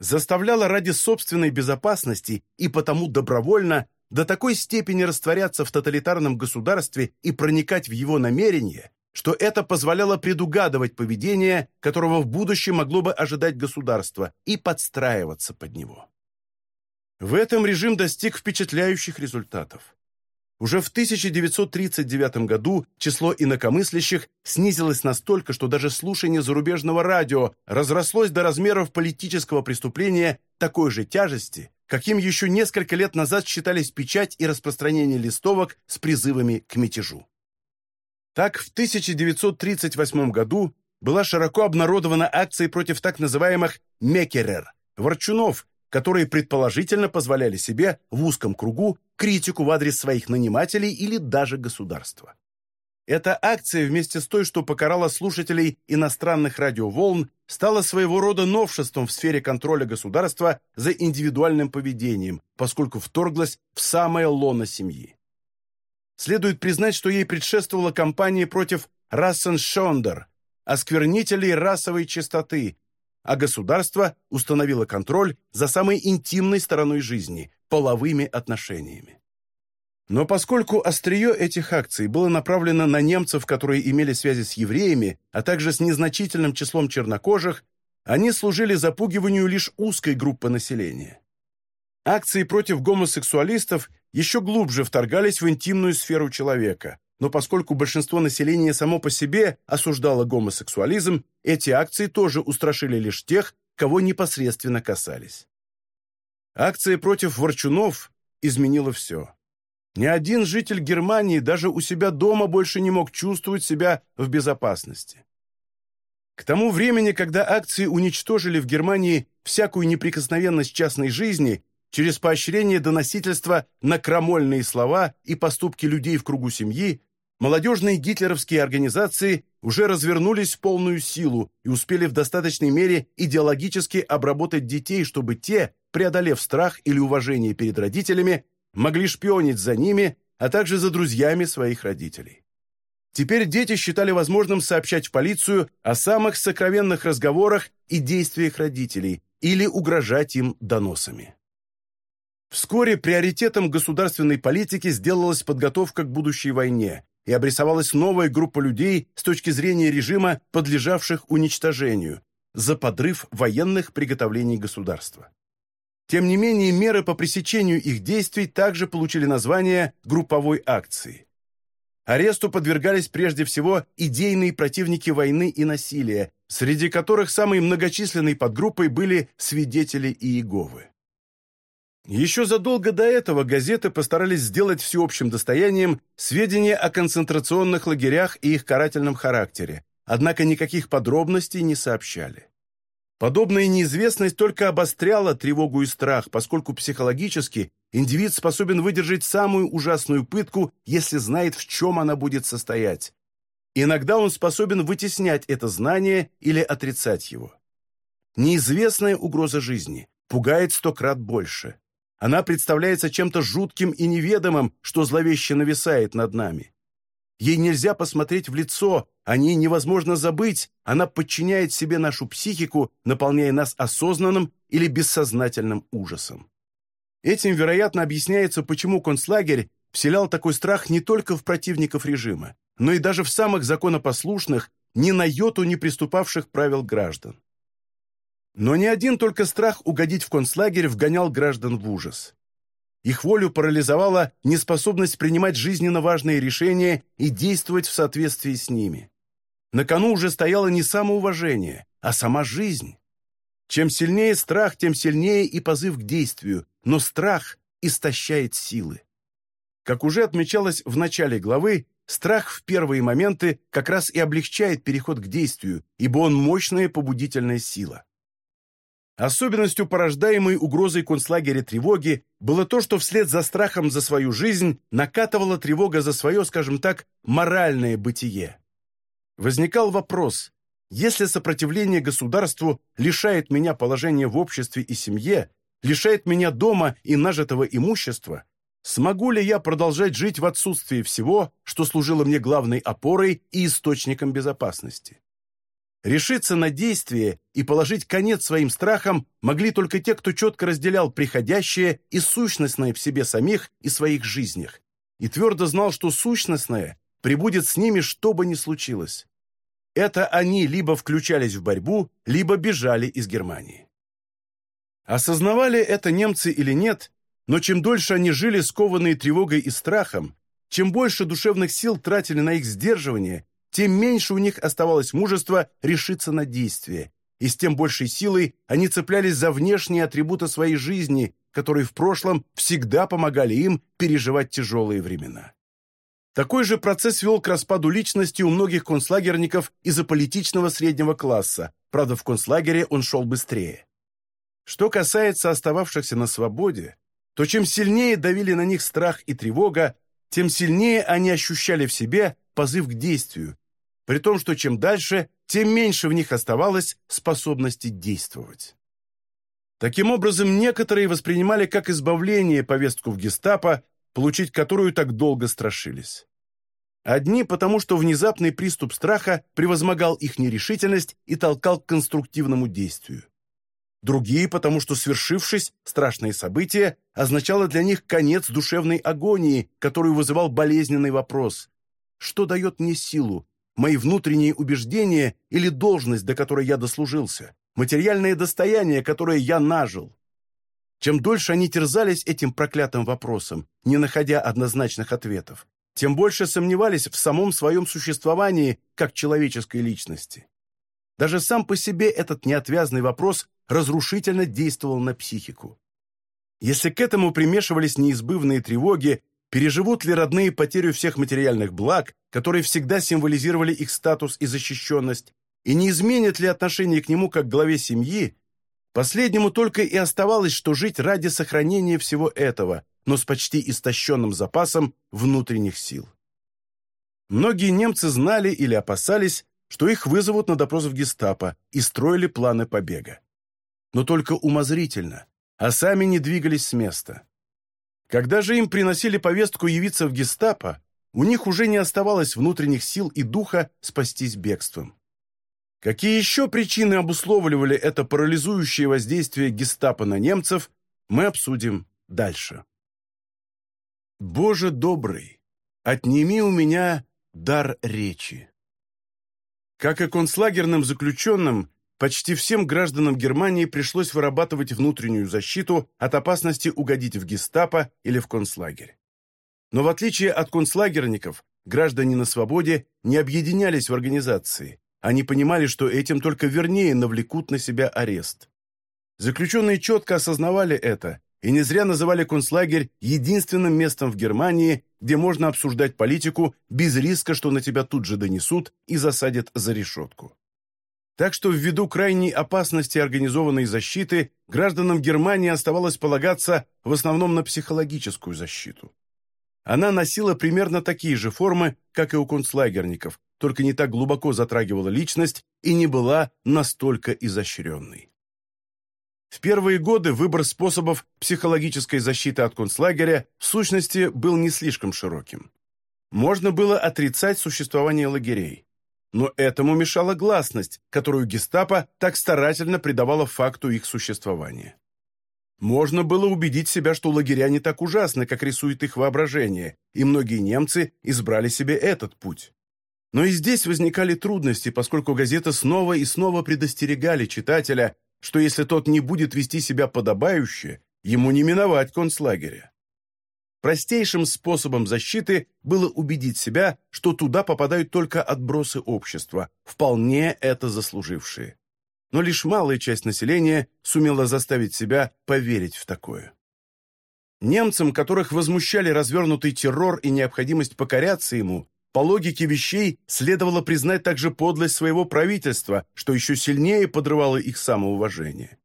Заставляла ради собственной безопасности и потому добровольно до такой степени растворяться в тоталитарном государстве и проникать в его намерения, что это позволяло предугадывать поведение, которого в будущем могло бы ожидать государство, и подстраиваться под него. В этом режим достиг впечатляющих результатов. Уже в 1939 году число инакомыслящих снизилось настолько, что даже слушание зарубежного радио разрослось до размеров политического преступления такой же тяжести, каким еще несколько лет назад считались печать и распространение листовок с призывами к мятежу. Так, в 1938 году была широко обнародована акция против так называемых «мекерер» – ворчунов, которые предположительно позволяли себе в узком кругу критику в адрес своих нанимателей или даже государства. Эта акция вместе с той, что покарала слушателей иностранных радиоволн, стала своего рода новшеством в сфере контроля государства за индивидуальным поведением, поскольку вторглась в самое лоно семьи. Следует признать, что ей предшествовала кампания против Рассеншондер, осквернителей расовой чистоты, а государство установило контроль за самой интимной стороной жизни – половыми отношениями. Но поскольку острие этих акций было направлено на немцев, которые имели связи с евреями, а также с незначительным числом чернокожих, они служили запугиванию лишь узкой группы населения. Акции против гомосексуалистов еще глубже вторгались в интимную сферу человека, но поскольку большинство населения само по себе осуждало гомосексуализм, эти акции тоже устрашили лишь тех, кого непосредственно касались. Акция против ворчунов изменила все. Ни один житель Германии даже у себя дома больше не мог чувствовать себя в безопасности. К тому времени, когда акции уничтожили в Германии всякую неприкосновенность частной жизни через поощрение доносительства на крамольные слова и поступки людей в кругу семьи, молодежные гитлеровские организации уже развернулись в полную силу и успели в достаточной мере идеологически обработать детей, чтобы те, преодолев страх или уважение перед родителями, могли шпионить за ними, а также за друзьями своих родителей. Теперь дети считали возможным сообщать в полицию о самых сокровенных разговорах и действиях родителей или угрожать им доносами. Вскоре приоритетом государственной политики сделалась подготовка к будущей войне и обрисовалась новая группа людей с точки зрения режима, подлежавших уничтожению, за подрыв военных приготовлений государства. Тем не менее, меры по пресечению их действий также получили название групповой акции. Аресту подвергались прежде всего идейные противники войны и насилия, среди которых самой многочисленной подгруппой были свидетели Иеговы. Еще задолго до этого газеты постарались сделать всеобщим достоянием сведения о концентрационных лагерях и их карательном характере, однако никаких подробностей не сообщали. Подобная неизвестность только обостряла тревогу и страх, поскольку психологически индивид способен выдержать самую ужасную пытку, если знает, в чем она будет состоять. Иногда он способен вытеснять это знание или отрицать его. Неизвестная угроза жизни пугает сто крат больше. Она представляется чем-то жутким и неведомым, что зловеще нависает над нами. Ей нельзя посмотреть в лицо, о ней невозможно забыть, она подчиняет себе нашу психику, наполняя нас осознанным или бессознательным ужасом. Этим, вероятно, объясняется, почему концлагерь вселял такой страх не только в противников режима, но и даже в самых законопослушных, ни на йоту не приступавших правил граждан. Но не один только страх угодить в концлагерь вгонял граждан в ужас. Их волю парализовала неспособность принимать жизненно важные решения и действовать в соответствии с ними. На кону уже стояло не самоуважение, а сама жизнь. Чем сильнее страх, тем сильнее и позыв к действию, но страх истощает силы. Как уже отмечалось в начале главы, страх в первые моменты как раз и облегчает переход к действию, ибо он мощная побудительная сила. Особенностью порождаемой угрозой концлагеря тревоги было то, что вслед за страхом за свою жизнь накатывала тревога за свое, скажем так, моральное бытие. Возникал вопрос, если сопротивление государству лишает меня положения в обществе и семье, лишает меня дома и нажитого имущества, смогу ли я продолжать жить в отсутствии всего, что служило мне главной опорой и источником безопасности? Решиться на действие и положить конец своим страхам могли только те, кто четко разделял приходящее и сущностное в себе самих и своих жизнях, и твердо знал, что сущностное прибудет с ними, что бы ни случилось. Это они либо включались в борьбу, либо бежали из Германии. Осознавали это немцы или нет, но чем дольше они жили скованные тревогой и страхом, чем больше душевных сил тратили на их сдерживание, тем меньше у них оставалось мужества решиться на действие, и с тем большей силой они цеплялись за внешние атрибуты своей жизни, которые в прошлом всегда помогали им переживать тяжелые времена. Такой же процесс вел к распаду личности у многих концлагерников из-за политичного среднего класса, правда, в концлагере он шел быстрее. Что касается остававшихся на свободе, то чем сильнее давили на них страх и тревога, тем сильнее они ощущали в себе позыв к действию, при том, что чем дальше, тем меньше в них оставалось способности действовать. Таким образом, некоторые воспринимали как избавление повестку в гестапо, получить которую так долго страшились. Одни потому, что внезапный приступ страха превозмогал их нерешительность и толкал к конструктивному действию. Другие потому, что свершившись, страшное событие означало для них конец душевной агонии, которую вызывал болезненный вопрос что дает мне силу, мои внутренние убеждения или должность, до которой я дослужился, материальное достояние, которое я нажил. Чем дольше они терзались этим проклятым вопросом, не находя однозначных ответов, тем больше сомневались в самом своем существовании как человеческой личности. Даже сам по себе этот неотвязный вопрос разрушительно действовал на психику. Если к этому примешивались неизбывные тревоги Переживут ли родные потерю всех материальных благ, которые всегда символизировали их статус и защищенность, и не изменят ли отношение к нему как к главе семьи, последнему только и оставалось, что жить ради сохранения всего этого, но с почти истощенным запасом внутренних сил. Многие немцы знали или опасались, что их вызовут на допрос в гестапо и строили планы побега. Но только умозрительно, а сами не двигались с места. Когда же им приносили повестку явиться в гестапо, у них уже не оставалось внутренних сил и духа спастись бегством. Какие еще причины обусловливали это парализующее воздействие гестапо на немцев, мы обсудим дальше. «Боже добрый, отними у меня дар речи». Как и концлагерным заключенным, почти всем гражданам Германии пришлось вырабатывать внутреннюю защиту от опасности угодить в гестапо или в концлагерь. Но в отличие от концлагерников, граждане на свободе не объединялись в организации. Они понимали, что этим только вернее навлекут на себя арест. Заключенные четко осознавали это и не зря называли концлагерь единственным местом в Германии, где можно обсуждать политику без риска, что на тебя тут же донесут и засадят за решетку. Так что ввиду крайней опасности организованной защиты гражданам Германии оставалось полагаться в основном на психологическую защиту. Она носила примерно такие же формы, как и у концлагерников, только не так глубоко затрагивала личность и не была настолько изощренной. В первые годы выбор способов психологической защиты от концлагеря в сущности был не слишком широким. Можно было отрицать существование лагерей. Но этому мешала гласность, которую гестапо так старательно придавала факту их существования. Можно было убедить себя, что лагеря не так ужасны, как рисует их воображение, и многие немцы избрали себе этот путь. Но и здесь возникали трудности, поскольку газеты снова и снова предостерегали читателя, что если тот не будет вести себя подобающе, ему не миновать концлагеря. Простейшим способом защиты было убедить себя, что туда попадают только отбросы общества, вполне это заслужившие. Но лишь малая часть населения сумела заставить себя поверить в такое. Немцам, которых возмущали развернутый террор и необходимость покоряться ему, по логике вещей следовало признать также подлость своего правительства, что еще сильнее подрывало их самоуважение.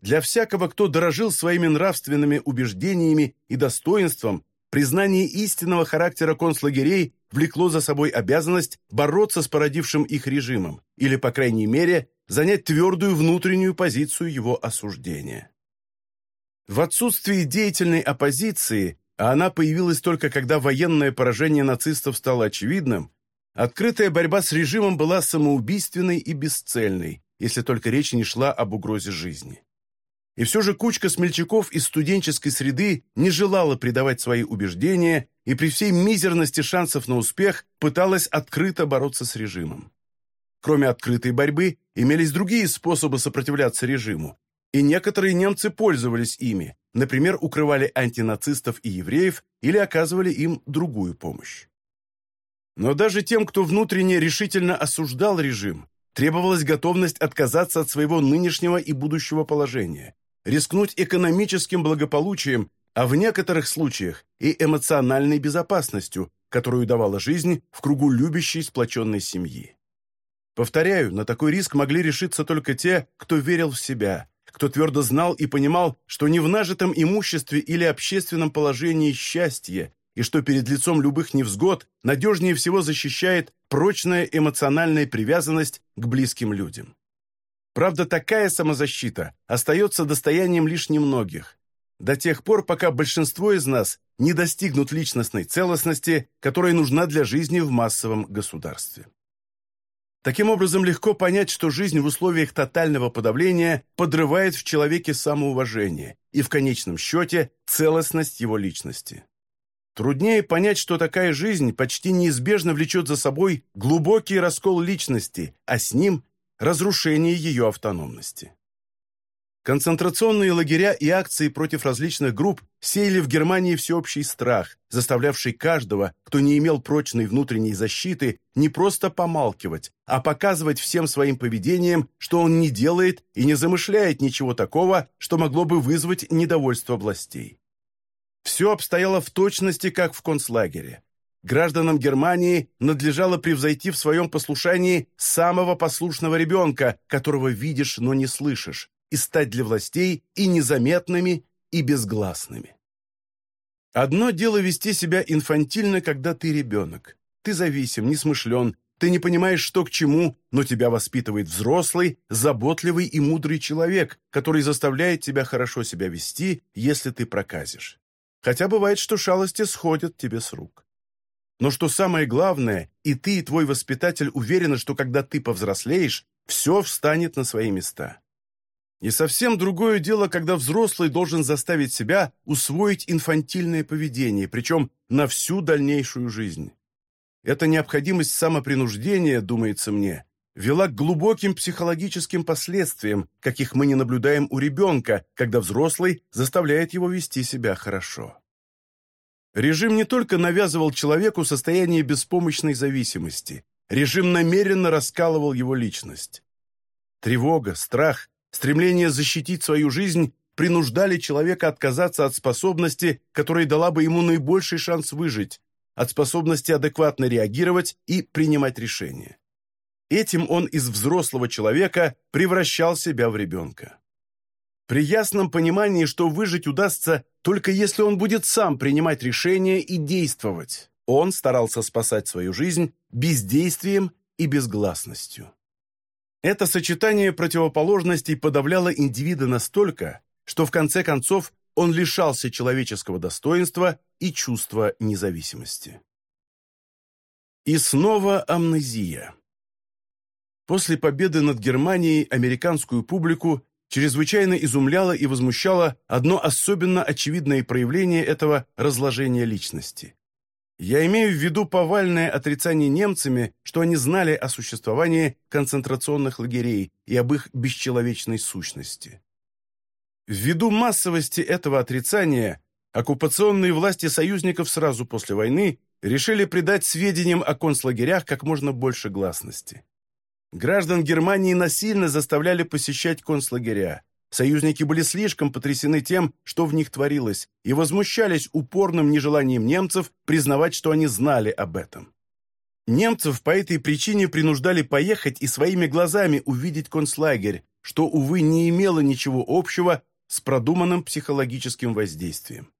Для всякого, кто дорожил своими нравственными убеждениями и достоинством, признание истинного характера концлагерей влекло за собой обязанность бороться с породившим их режимом, или, по крайней мере, занять твердую внутреннюю позицию его осуждения. В отсутствии деятельной оппозиции а она появилась только когда военное поражение нацистов стало очевидным, открытая борьба с режимом была самоубийственной и бесцельной, если только речь не шла об угрозе жизни. И все же кучка смельчаков из студенческой среды не желала предавать свои убеждения и при всей мизерности шансов на успех пыталась открыто бороться с режимом. Кроме открытой борьбы, имелись другие способы сопротивляться режиму, и некоторые немцы пользовались ими, например, укрывали антинацистов и евреев или оказывали им другую помощь. Но даже тем, кто внутренне решительно осуждал режим, требовалась готовность отказаться от своего нынешнего и будущего положения, рискнуть экономическим благополучием, а в некоторых случаях и эмоциональной безопасностью, которую давала жизнь в кругу любящей сплоченной семьи. Повторяю, на такой риск могли решиться только те, кто верил в себя, кто твердо знал и понимал, что не в нажитом имуществе или общественном положении счастье, и что перед лицом любых невзгод надежнее всего защищает прочная эмоциональная привязанность к близким людям. Правда, такая самозащита остается достоянием лишь немногих, до тех пор, пока большинство из нас не достигнут личностной целостности, которая нужна для жизни в массовом государстве. Таким образом, легко понять, что жизнь в условиях тотального подавления подрывает в человеке самоуважение и, в конечном счете, целостность его личности. Труднее понять, что такая жизнь почти неизбежно влечет за собой глубокий раскол личности, а с ним – разрушение ее автономности. Концентрационные лагеря и акции против различных групп сеяли в Германии всеобщий страх, заставлявший каждого, кто не имел прочной внутренней защиты, не просто помалкивать, а показывать всем своим поведением, что он не делает и не замышляет ничего такого, что могло бы вызвать недовольство властей. Все обстояло в точности, как в концлагере. Гражданам Германии надлежало превзойти в своем послушании самого послушного ребенка, которого видишь, но не слышишь, и стать для властей и незаметными, и безгласными. Одно дело вести себя инфантильно, когда ты ребенок. Ты зависим, несмышлен, ты не понимаешь, что к чему, но тебя воспитывает взрослый, заботливый и мудрый человек, который заставляет тебя хорошо себя вести, если ты проказишь. Хотя бывает, что шалости сходят тебе с рук. Но что самое главное, и ты, и твой воспитатель уверены, что когда ты повзрослеешь, все встанет на свои места. И совсем другое дело, когда взрослый должен заставить себя усвоить инфантильное поведение, причем на всю дальнейшую жизнь. Эта необходимость самопринуждения, думается мне, вела к глубоким психологическим последствиям, каких мы не наблюдаем у ребенка, когда взрослый заставляет его вести себя хорошо. Режим не только навязывал человеку состояние беспомощной зависимости, режим намеренно раскалывал его личность. Тревога, страх, стремление защитить свою жизнь принуждали человека отказаться от способности, которая дала бы ему наибольший шанс выжить, от способности адекватно реагировать и принимать решения. Этим он из взрослого человека превращал себя в ребенка. При ясном понимании, что выжить удастся только если он будет сам принимать решения и действовать, он старался спасать свою жизнь бездействием и безгласностью. Это сочетание противоположностей подавляло индивида настолько, что в конце концов он лишался человеческого достоинства и чувства независимости. И снова амнезия. После победы над Германией американскую публику чрезвычайно изумляло и возмущало одно особенно очевидное проявление этого разложения личности. Я имею в виду повальное отрицание немцами, что они знали о существовании концентрационных лагерей и об их бесчеловечной сущности. Ввиду массовости этого отрицания, оккупационные власти союзников сразу после войны решили придать сведениям о концлагерях как можно больше гласности. Граждан Германии насильно заставляли посещать концлагеря. Союзники были слишком потрясены тем, что в них творилось, и возмущались упорным нежеланием немцев признавать, что они знали об этом. Немцев по этой причине принуждали поехать и своими глазами увидеть концлагерь, что, увы, не имело ничего общего с продуманным психологическим воздействием.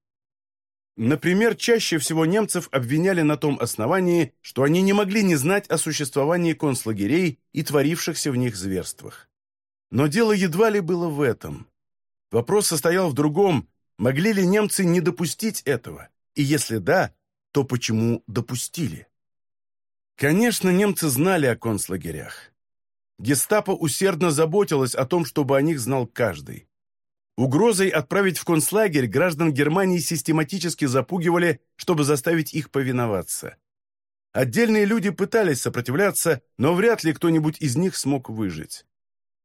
Например, чаще всего немцев обвиняли на том основании, что они не могли не знать о существовании концлагерей и творившихся в них зверствах. Но дело едва ли было в этом. Вопрос состоял в другом, могли ли немцы не допустить этого, и если да, то почему допустили? Конечно, немцы знали о концлагерях. Гестапо усердно заботилось о том, чтобы о них знал каждый. Угрозой отправить в концлагерь граждан Германии систематически запугивали, чтобы заставить их повиноваться. Отдельные люди пытались сопротивляться, но вряд ли кто-нибудь из них смог выжить.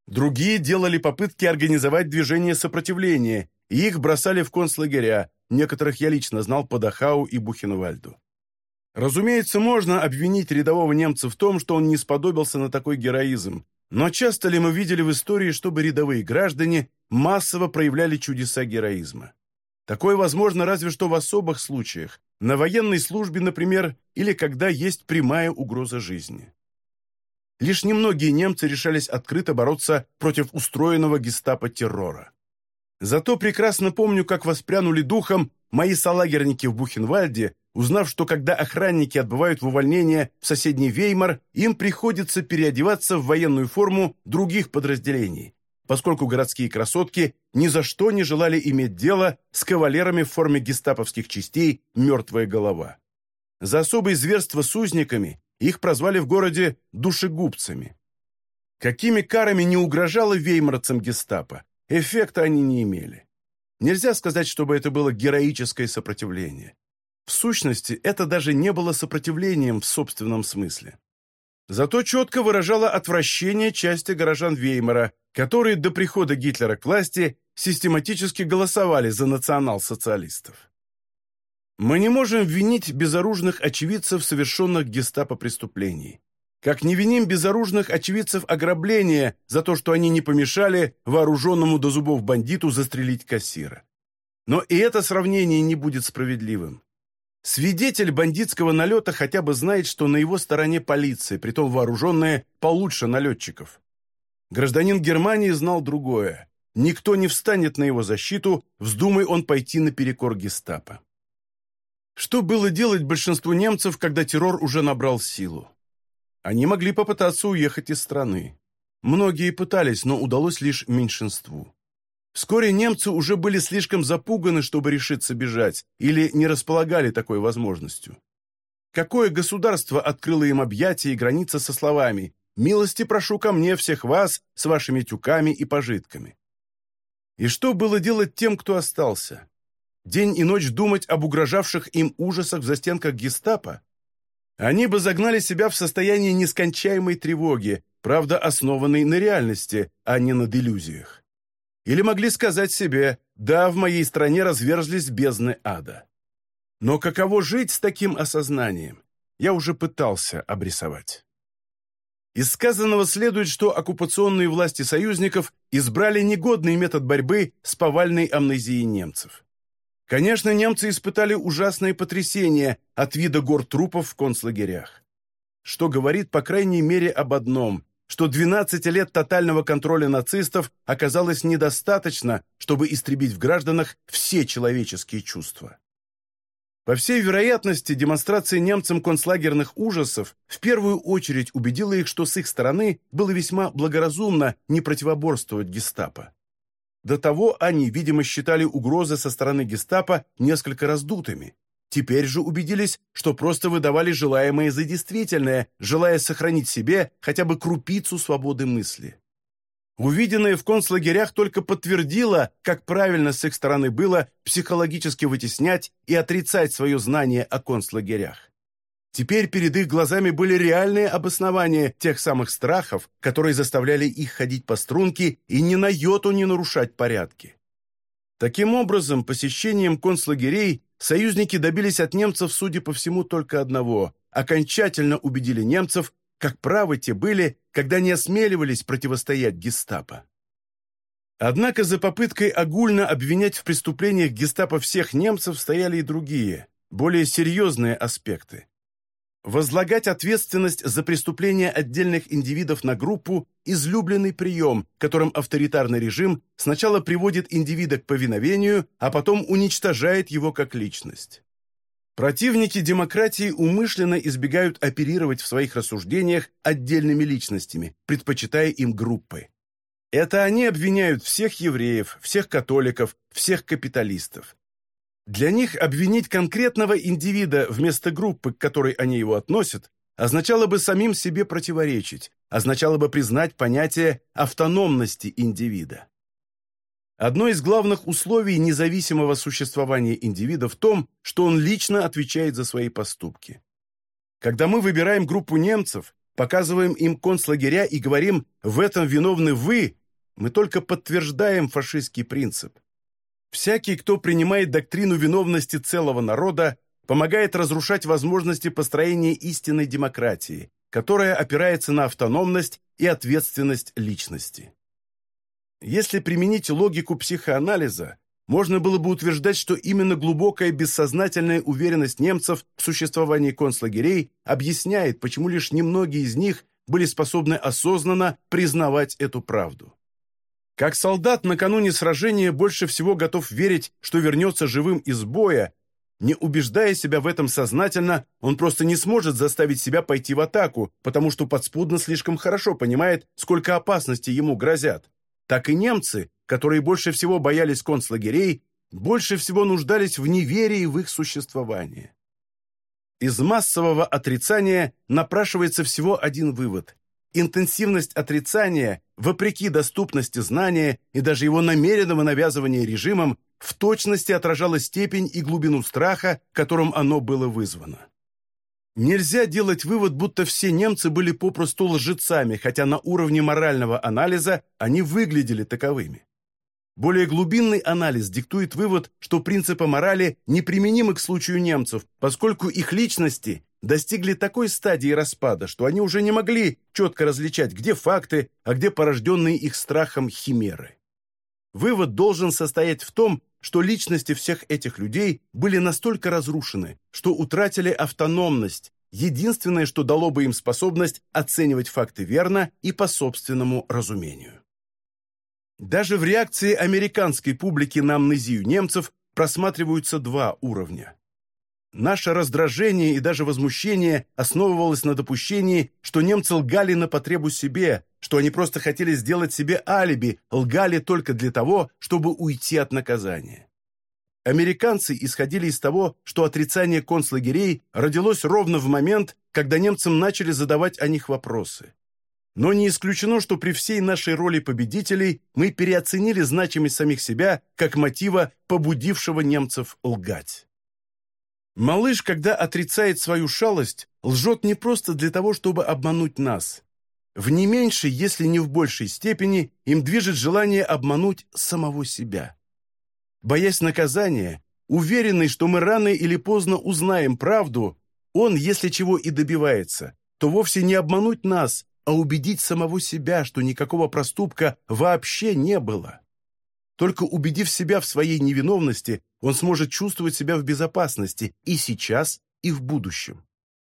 Другие делали попытки организовать движение сопротивления, и их бросали в концлагеря, некоторых я лично знал по Дахау и Бухенвальду. Разумеется, можно обвинить рядового немца в том, что он не сподобился на такой героизм, но часто ли мы видели в истории, чтобы рядовые граждане массово проявляли чудеса героизма? Такое возможно разве что в особых случаях, на военной службе, например, или когда есть прямая угроза жизни. Лишь немногие немцы решались открыто бороться против устроенного гестапо террора. Зато прекрасно помню, как воспрянули духом мои солагерники в Бухенвальде, узнав, что когда охранники отбывают в увольнение в соседний Веймар, им приходится переодеваться в военную форму других подразделений, поскольку городские красотки ни за что не желали иметь дело с кавалерами в форме гестаповских частей «Мертвая голова». За особые зверства с узниками их прозвали в городе «душегубцами». Какими карами не угрожало веймарцам гестапо, эффекта они не имели. Нельзя сказать, чтобы это было героическое сопротивление. В сущности, это даже не было сопротивлением в собственном смысле. Зато четко выражало отвращение части горожан Веймара, которые до прихода Гитлера к власти систематически голосовали за национал-социалистов. Мы не можем винить безоружных очевидцев совершенных гестапо преступлений. Как не виним безоружных очевидцев ограбления за то, что они не помешали вооруженному до зубов бандиту застрелить кассира. Но и это сравнение не будет справедливым. Свидетель бандитского налета хотя бы знает, что на его стороне полиция, притом вооруженная получше налетчиков. Гражданин Германии знал другое. Никто не встанет на его защиту, вздумай он пойти наперекор гестапо. Что было делать большинству немцев, когда террор уже набрал силу? Они могли попытаться уехать из страны. Многие пытались, но удалось лишь меньшинству. Вскоре немцы уже были слишком запуганы, чтобы решиться бежать, или не располагали такой возможностью. Какое государство открыло им объятия и границы со словами «Милости прошу ко мне всех вас с вашими тюками и пожитками». И что было делать тем, кто остался? День и ночь думать об угрожавших им ужасах в застенках гестапо? Они бы загнали себя в состояние нескончаемой тревоги, правда, основанной на реальности, а не на иллюзиях. Или могли сказать себе «Да, в моей стране разверзлись бездны ада». Но каково жить с таким осознанием, я уже пытался обрисовать. Из сказанного следует, что оккупационные власти союзников избрали негодный метод борьбы с повальной амнезией немцев. Конечно, немцы испытали ужасное потрясение от вида гор трупов в концлагерях. Что говорит, по крайней мере, об одном, что 12 лет тотального контроля нацистов оказалось недостаточно, чтобы истребить в гражданах все человеческие чувства. По всей вероятности, демонстрация немцам концлагерных ужасов в первую очередь убедила их, что с их стороны было весьма благоразумно не противоборствовать гестапо. До того они, видимо, считали угрозы со стороны гестапо несколько раздутыми. Теперь же убедились, что просто выдавали желаемое за действительное, желая сохранить себе хотя бы крупицу свободы мысли. Увиденное в концлагерях только подтвердило, как правильно с их стороны было психологически вытеснять и отрицать свое знание о концлагерях. Теперь перед их глазами были реальные обоснования тех самых страхов, которые заставляли их ходить по струнке и ни на йоту не нарушать порядки. Таким образом, посещением концлагерей союзники добились от немцев, судя по всему, только одного – окончательно убедили немцев, как правы те были, когда не осмеливались противостоять гестапо. Однако за попыткой огульно обвинять в преступлениях гестапо всех немцев стояли и другие, более серьезные аспекты. Возлагать ответственность за преступления отдельных индивидов на группу – излюбленный прием, которым авторитарный режим сначала приводит индивида к повиновению, а потом уничтожает его как личность. Противники демократии умышленно избегают оперировать в своих рассуждениях отдельными личностями, предпочитая им группы. Это они обвиняют всех евреев, всех католиков, всех капиталистов. Для них обвинить конкретного индивида вместо группы, к которой они его относят, означало бы самим себе противоречить, означало бы признать понятие автономности индивида. Одно из главных условий независимого существования индивида в том, что он лично отвечает за свои поступки. Когда мы выбираем группу немцев, показываем им концлагеря и говорим «в этом виновны вы», мы только подтверждаем фашистский принцип. Всякий, кто принимает доктрину виновности целого народа, помогает разрушать возможности построения истинной демократии, которая опирается на автономность и ответственность личности. Если применить логику психоанализа, можно было бы утверждать, что именно глубокая бессознательная уверенность немцев в существовании концлагерей объясняет, почему лишь немногие из них были способны осознанно признавать эту правду. Как солдат накануне сражения больше всего готов верить, что вернется живым из боя, не убеждая себя в этом сознательно, он просто не сможет заставить себя пойти в атаку, потому что подспудно слишком хорошо понимает, сколько опасностей ему грозят. Так и немцы, которые больше всего боялись концлагерей, больше всего нуждались в неверии в их существование. Из массового отрицания напрашивается всего один вывод интенсивность отрицания, вопреки доступности знания и даже его намеренного навязывания режимом, в точности отражала степень и глубину страха, которым оно было вызвано. Нельзя делать вывод, будто все немцы были попросту лжецами, хотя на уровне морального анализа они выглядели таковыми. Более глубинный анализ диктует вывод, что принципы морали неприменимы к случаю немцев, поскольку их личности достигли такой стадии распада, что они уже не могли четко различать, где факты, а где порожденные их страхом химеры. Вывод должен состоять в том, что личности всех этих людей были настолько разрушены, что утратили автономность, единственное, что дало бы им способность оценивать факты верно и по собственному разумению. Даже в реакции американской публики на амнезию немцев просматриваются два уровня. Наше раздражение и даже возмущение основывалось на допущении, что немцы лгали на потребу себе, что они просто хотели сделать себе алиби, лгали только для того, чтобы уйти от наказания. Американцы исходили из того, что отрицание концлагерей родилось ровно в момент, когда немцам начали задавать о них вопросы. Но не исключено, что при всей нашей роли победителей мы переоценили значимость самих себя как мотива, побудившего немцев лгать. Малыш, когда отрицает свою шалость, лжет не просто для того, чтобы обмануть нас. В не меньшей, если не в большей степени, им движет желание обмануть самого себя. Боясь наказания, уверенный, что мы рано или поздно узнаем правду, он, если чего и добивается, то вовсе не обмануть нас, а убедить самого себя, что никакого проступка вообще не было. Только убедив себя в своей невиновности, он сможет чувствовать себя в безопасности и сейчас, и в будущем.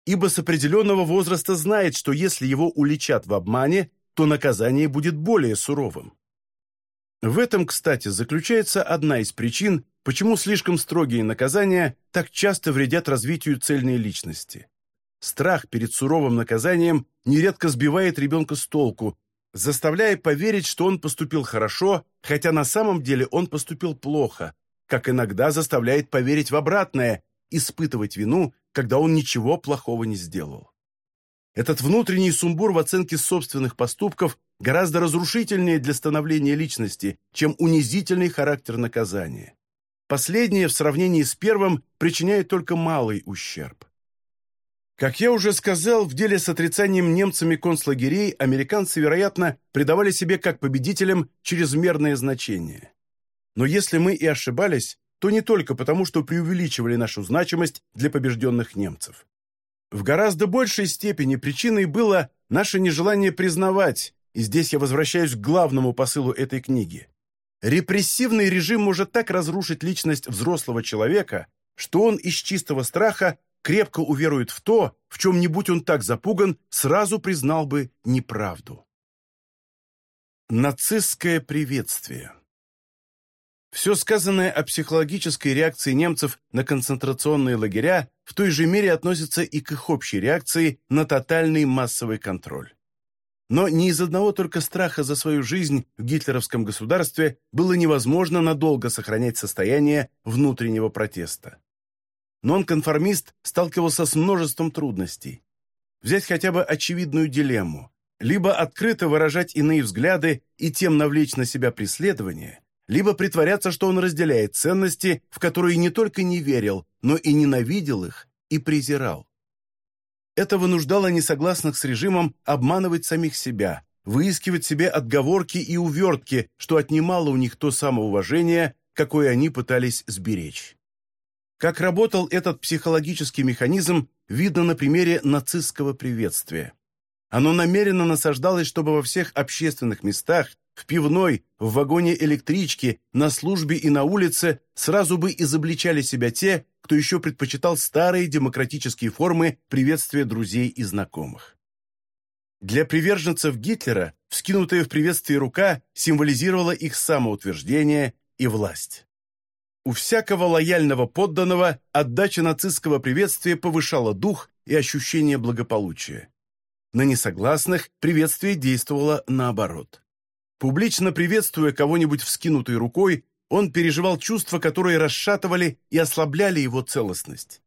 Ибо с определенного возраста знает, что если его уличат в обмане, то наказание будет более суровым. В этом, кстати, заключается одна из причин, почему слишком строгие наказания так часто вредят развитию цельной личности. Страх перед суровым наказанием нередко сбивает ребенка с толку, заставляя поверить, что он поступил хорошо, хотя на самом деле он поступил плохо, как иногда заставляет поверить в обратное, испытывать вину, когда он ничего плохого не сделал. Этот внутренний сумбур в оценке собственных поступков гораздо разрушительнее для становления личности, чем унизительный характер наказания. Последнее в сравнении с первым причиняет только малый ущерб. Как я уже сказал, в деле с отрицанием немцами концлагерей американцы, вероятно, придавали себе как победителям чрезмерное значение. Но если мы и ошибались, то не только потому, что преувеличивали нашу значимость для побежденных немцев. В гораздо большей степени причиной было наше нежелание признавать, и здесь я возвращаюсь к главному посылу этой книги. Репрессивный режим может так разрушить личность взрослого человека, что он из чистого страха крепко уверует в то, в чем не будь он так запуган, сразу признал бы неправду. Нацистское приветствие все сказанное о психологической реакции немцев на концентрационные лагеря в той же мере относится и к их общей реакции на тотальный массовый контроль. Но не из одного только страха за свою жизнь в гитлеровском государстве было невозможно надолго сохранять состояние внутреннего протеста. Нонконформист сталкивался с множеством трудностей. Взять хотя бы очевидную дилемму. Либо открыто выражать иные взгляды и тем навлечь на себя преследование – либо притворяться, что он разделяет ценности, в которые не только не верил, но и ненавидел их и презирал. Это вынуждало несогласных с режимом обманывать самих себя, выискивать себе отговорки и увертки, что отнимало у них то самоуважение, какое они пытались сберечь. Как работал этот психологический механизм, видно на примере нацистского приветствия. Оно намеренно насаждалось, чтобы во всех общественных местах в пивной, в вагоне электрички, на службе и на улице сразу бы изобличали себя те, кто еще предпочитал старые демократические формы приветствия друзей и знакомых. Для приверженцев Гитлера вскинутая в приветствии рука символизировала их самоутверждение и власть. У всякого лояльного подданного отдача нацистского приветствия повышала дух и ощущение благополучия. На несогласных приветствие действовало наоборот. Публично приветствуя кого-нибудь вскинутой рукой, он переживал чувства, которые расшатывали и ослабляли его целостность.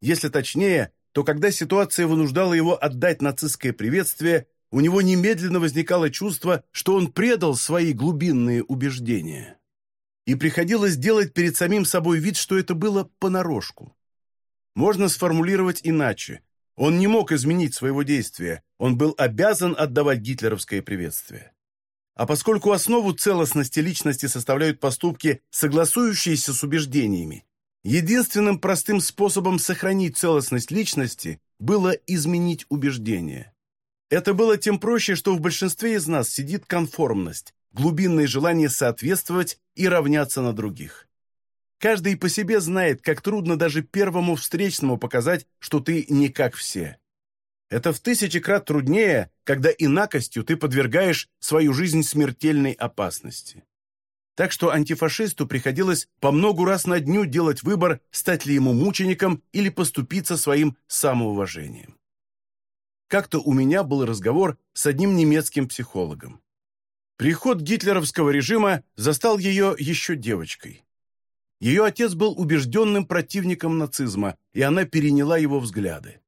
Если точнее, то когда ситуация вынуждала его отдать нацистское приветствие, у него немедленно возникало чувство, что он предал свои глубинные убеждения. И приходилось делать перед самим собой вид, что это было понарошку. Можно сформулировать иначе. Он не мог изменить своего действия, он был обязан отдавать гитлеровское приветствие. А поскольку основу целостности личности составляют поступки, согласующиеся с убеждениями, единственным простым способом сохранить целостность личности было изменить убеждения. Это было тем проще, что в большинстве из нас сидит конформность, глубинное желание соответствовать и равняться на других. Каждый по себе знает, как трудно даже первому встречному показать, что ты не как все. Это в тысячи крат труднее, когда инакостью ты подвергаешь свою жизнь смертельной опасности. так что антифашисту приходилось по многу раз на дню делать выбор, стать ли ему мучеником или поступиться своим самоуважением. Как-то у меня был разговор с одним немецким психологом. Приход гитлеровского режима застал ее еще девочкой. Ее отец был убежденным противником нацизма, и она переняла его взгляды.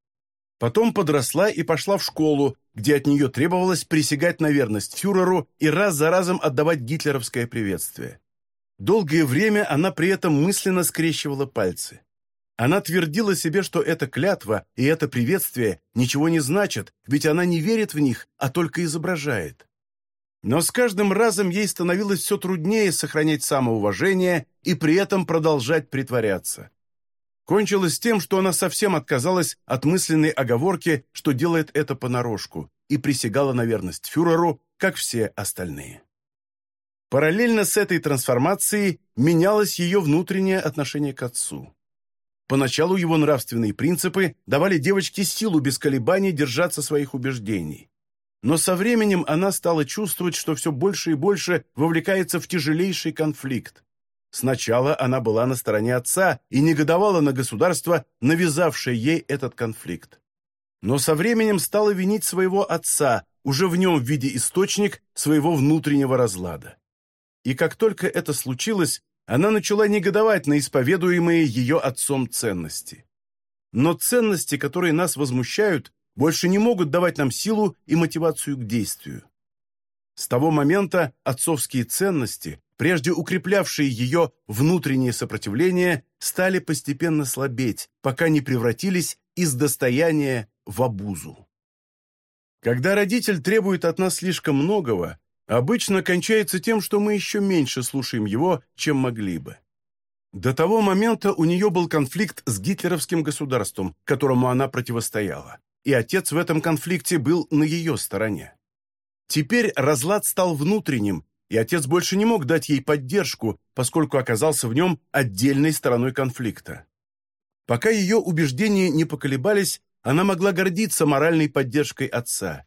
Потом подросла и пошла в школу, где от нее требовалось присягать на верность фюреру и раз за разом отдавать гитлеровское приветствие. Долгое время она при этом мысленно скрещивала пальцы. Она твердила себе, что эта клятва и это приветствие ничего не значат, ведь она не верит в них, а только изображает. Но с каждым разом ей становилось все труднее сохранять самоуважение и при этом продолжать притворяться. Кончилось тем, что она совсем отказалась от мысленной оговорки, что делает это понарошку, и присягала на верность фюреру, как все остальные. Параллельно с этой трансформацией менялось ее внутреннее отношение к отцу. Поначалу его нравственные принципы давали девочке силу без колебаний держаться своих убеждений. Но со временем она стала чувствовать, что все больше и больше вовлекается в тяжелейший конфликт. Сначала она была на стороне отца и негодовала на государство, навязавшее ей этот конфликт. Но со временем стала винить своего отца, уже в нем в виде источник своего внутреннего разлада. И как только это случилось, она начала негодовать на исповедуемые ее отцом ценности. Но ценности, которые нас возмущают, больше не могут давать нам силу и мотивацию к действию. С того момента отцовские ценности, прежде укреплявшие ее внутреннее сопротивление, стали постепенно слабеть, пока не превратились из достояния в обузу. Когда родитель требует от нас слишком многого, обычно кончается тем, что мы еще меньше слушаем его, чем могли бы. До того момента у нее был конфликт с гитлеровским государством, которому она противостояла, и отец в этом конфликте был на ее стороне. Теперь разлад стал внутренним, и отец больше не мог дать ей поддержку, поскольку оказался в нем отдельной стороной конфликта. Пока ее убеждения не поколебались, она могла гордиться моральной поддержкой отца.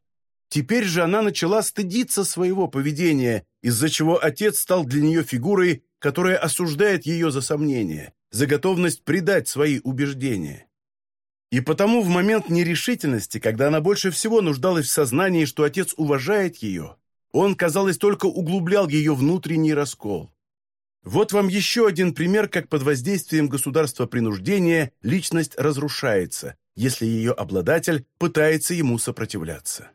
Теперь же она начала стыдиться своего поведения, из-за чего отец стал для нее фигурой, которая осуждает ее за сомнения, за готовность предать свои убеждения. И потому в момент нерешительности, когда она больше всего нуждалась в сознании, что отец уважает ее, он, казалось, только углублял ее внутренний раскол. Вот вам еще один пример, как под воздействием государства принуждения личность разрушается, если ее обладатель пытается ему сопротивляться.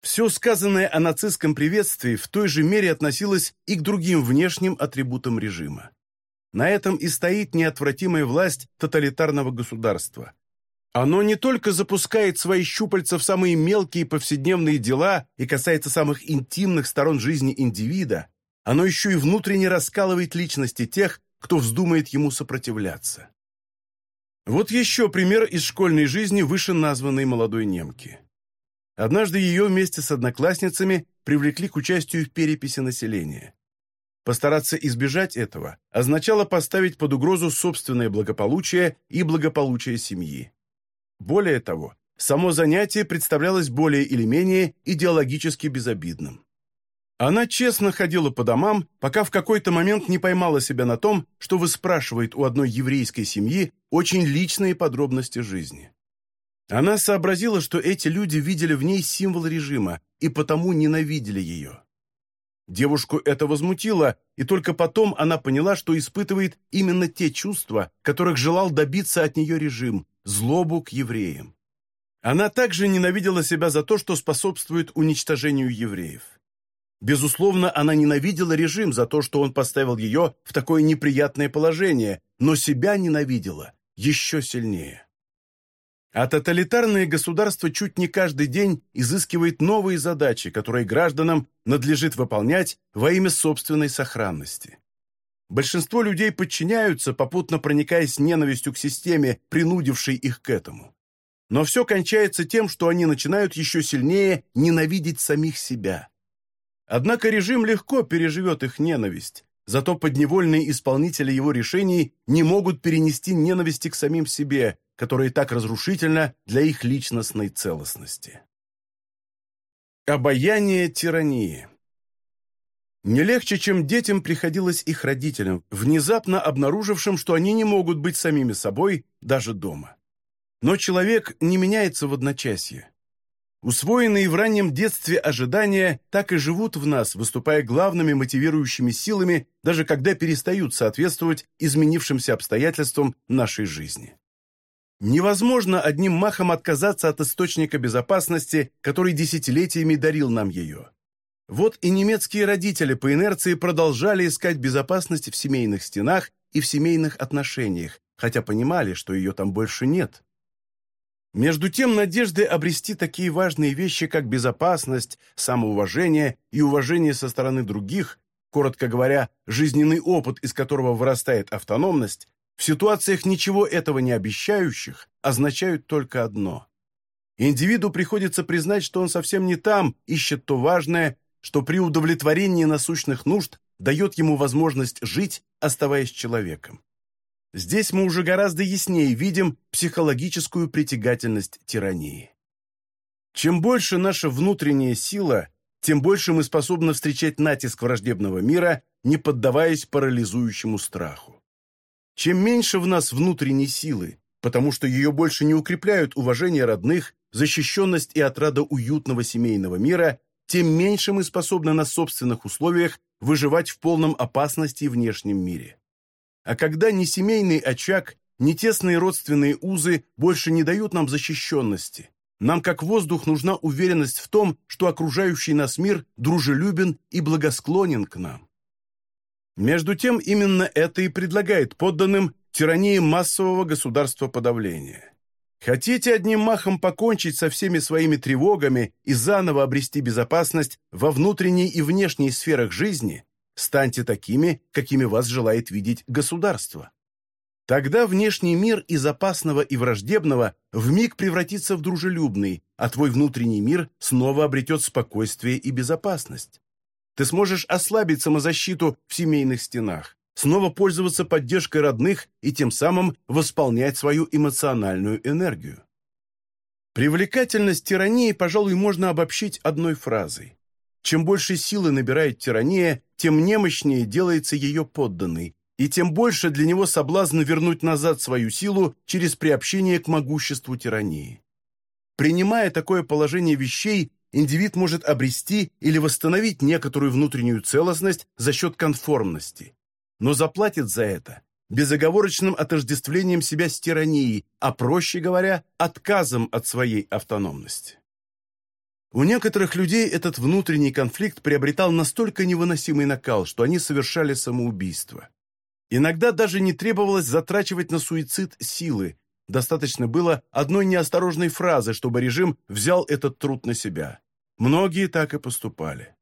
Все сказанное о нацистском приветствии в той же мере относилось и к другим внешним атрибутам режима. На этом и стоит неотвратимая власть тоталитарного государства. Оно не только запускает свои щупальца в самые мелкие повседневные дела и касается самых интимных сторон жизни индивида, оно еще и внутренне раскалывает личности тех, кто вздумает ему сопротивляться. Вот еще пример из школьной жизни вышеназванной молодой немки. Однажды ее вместе с одноклассницами привлекли к участию в переписи населения. Постараться избежать этого означало поставить под угрозу собственное благополучие и благополучие семьи. Более того, само занятие представлялось более или менее идеологически безобидным. Она честно ходила по домам, пока в какой-то момент не поймала себя на том, что выспрашивает у одной еврейской семьи очень личные подробности жизни. Она сообразила, что эти люди видели в ней символ режима и потому ненавидели ее. Девушку это возмутило, и только потом она поняла, что испытывает именно те чувства, которых желал добиться от нее режим – злобу к евреям. Она также ненавидела себя за то, что способствует уничтожению евреев. Безусловно, она ненавидела режим за то, что он поставил ее в такое неприятное положение, но себя ненавидела еще сильнее. А тоталитарное государство чуть не каждый день изыскивает новые задачи, которые гражданам надлежит выполнять во имя собственной сохранности. Большинство людей подчиняются, попутно проникаясь ненавистью к системе, принудившей их к этому. Но все кончается тем, что они начинают еще сильнее ненавидеть самих себя. Однако режим легко переживет их ненависть, зато подневольные исполнители его решений не могут перенести ненависти к самим себе, которая так разрушительна для их личностной целостности. Обаяние тирании Не легче, чем детям приходилось их родителям, внезапно обнаружившим, что они не могут быть самими собой даже дома. Но человек не меняется в одночасье. Усвоенные в раннем детстве ожидания так и живут в нас, выступая главными мотивирующими силами, даже когда перестают соответствовать изменившимся обстоятельствам нашей жизни. Невозможно одним махом отказаться от источника безопасности, который десятилетиями дарил нам ее. Вот и немецкие родители по инерции продолжали искать безопасность в семейных стенах и в семейных отношениях, хотя понимали, что ее там больше нет. Между тем, надежды обрести такие важные вещи, как безопасность, самоуважение и уважение со стороны других, коротко говоря, жизненный опыт, из которого вырастает автономность, в ситуациях ничего этого не обещающих, означают только одно. Индивиду приходится признать, что он совсем не там ищет то важное, что при удовлетворении насущных нужд дает ему возможность жить, оставаясь человеком. Здесь мы уже гораздо яснее видим психологическую притягательность тирании. Чем больше наша внутренняя сила, тем больше мы способны встречать натиск враждебного мира, не поддаваясь парализующему страху. Чем меньше в нас внутренней силы, потому что ее больше не укрепляют уважение родных, защищенность и отрада уютного семейного мира, тем меньше мы способны на собственных условиях выживать в полном опасности внешнем мире. А когда ни семейный очаг, ни тесные родственные узы больше не дают нам защищенности, нам как воздух нужна уверенность в том, что окружающий нас мир дружелюбен и благосклонен к нам. Между тем, именно это и предлагает подданным тирания массового государства подавления. Хотите одним махом покончить со всеми своими тревогами и заново обрести безопасность во внутренней и внешней сферах жизни? Станьте такими, какими вас желает видеть государство. Тогда внешний мир из опасного и враждебного вмиг превратится в дружелюбный, а твой внутренний мир снова обретет спокойствие и безопасность. Ты сможешь ослабить самозащиту в семейных стенах, снова пользоваться поддержкой родных и тем самым восполнять свою эмоциональную энергию. Привлекательность тирании, пожалуй, можно обобщить одной фразой. Чем больше силы набирает тирания, тем немощнее делается ее подданный, и тем больше для него соблазн вернуть назад свою силу через приобщение к могуществу тирании. Принимая такое положение вещей, индивид может обрести или восстановить некоторую внутреннюю целостность за счет конформности но заплатит за это безоговорочным отождествлением себя с тиранией, а, проще говоря, отказом от своей автономности. У некоторых людей этот внутренний конфликт приобретал настолько невыносимый накал, что они совершали самоубийство. Иногда даже не требовалось затрачивать на суицид силы, достаточно было одной неосторожной фразы, чтобы режим взял этот труд на себя. Многие так и поступали.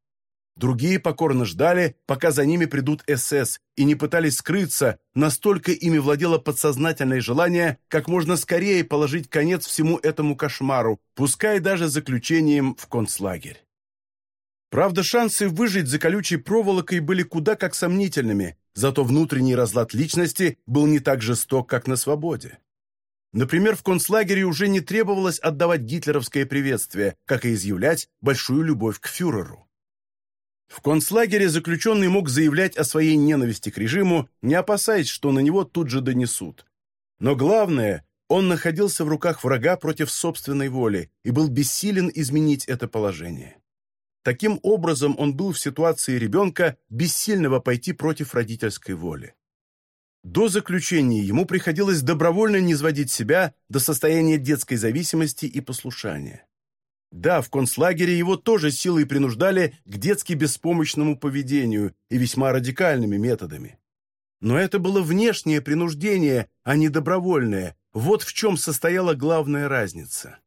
Другие покорно ждали, пока за ними придут СС, и не пытались скрыться, настолько ими владело подсознательное желание как можно скорее положить конец всему этому кошмару, пускай даже заключением в концлагерь. Правда, шансы выжить за колючей проволокой были куда как сомнительными, зато внутренний разлад личности был не так жесток, как на свободе. Например, в концлагере уже не требовалось отдавать гитлеровское приветствие, как и изъявлять большую любовь к фюреру. В концлагере заключенный мог заявлять о своей ненависти к режиму, не опасаясь, что на него тут же донесут. Но главное, он находился в руках врага против собственной воли и был бессилен изменить это положение. Таким образом, он был в ситуации ребенка, бессильного пойти против родительской воли. До заключения ему приходилось добровольно низводить себя до состояния детской зависимости и послушания. Да, в концлагере его тоже силой принуждали к детски беспомощному поведению и весьма радикальными методами. Но это было внешнее принуждение, а не добровольное. Вот в чем состояла главная разница.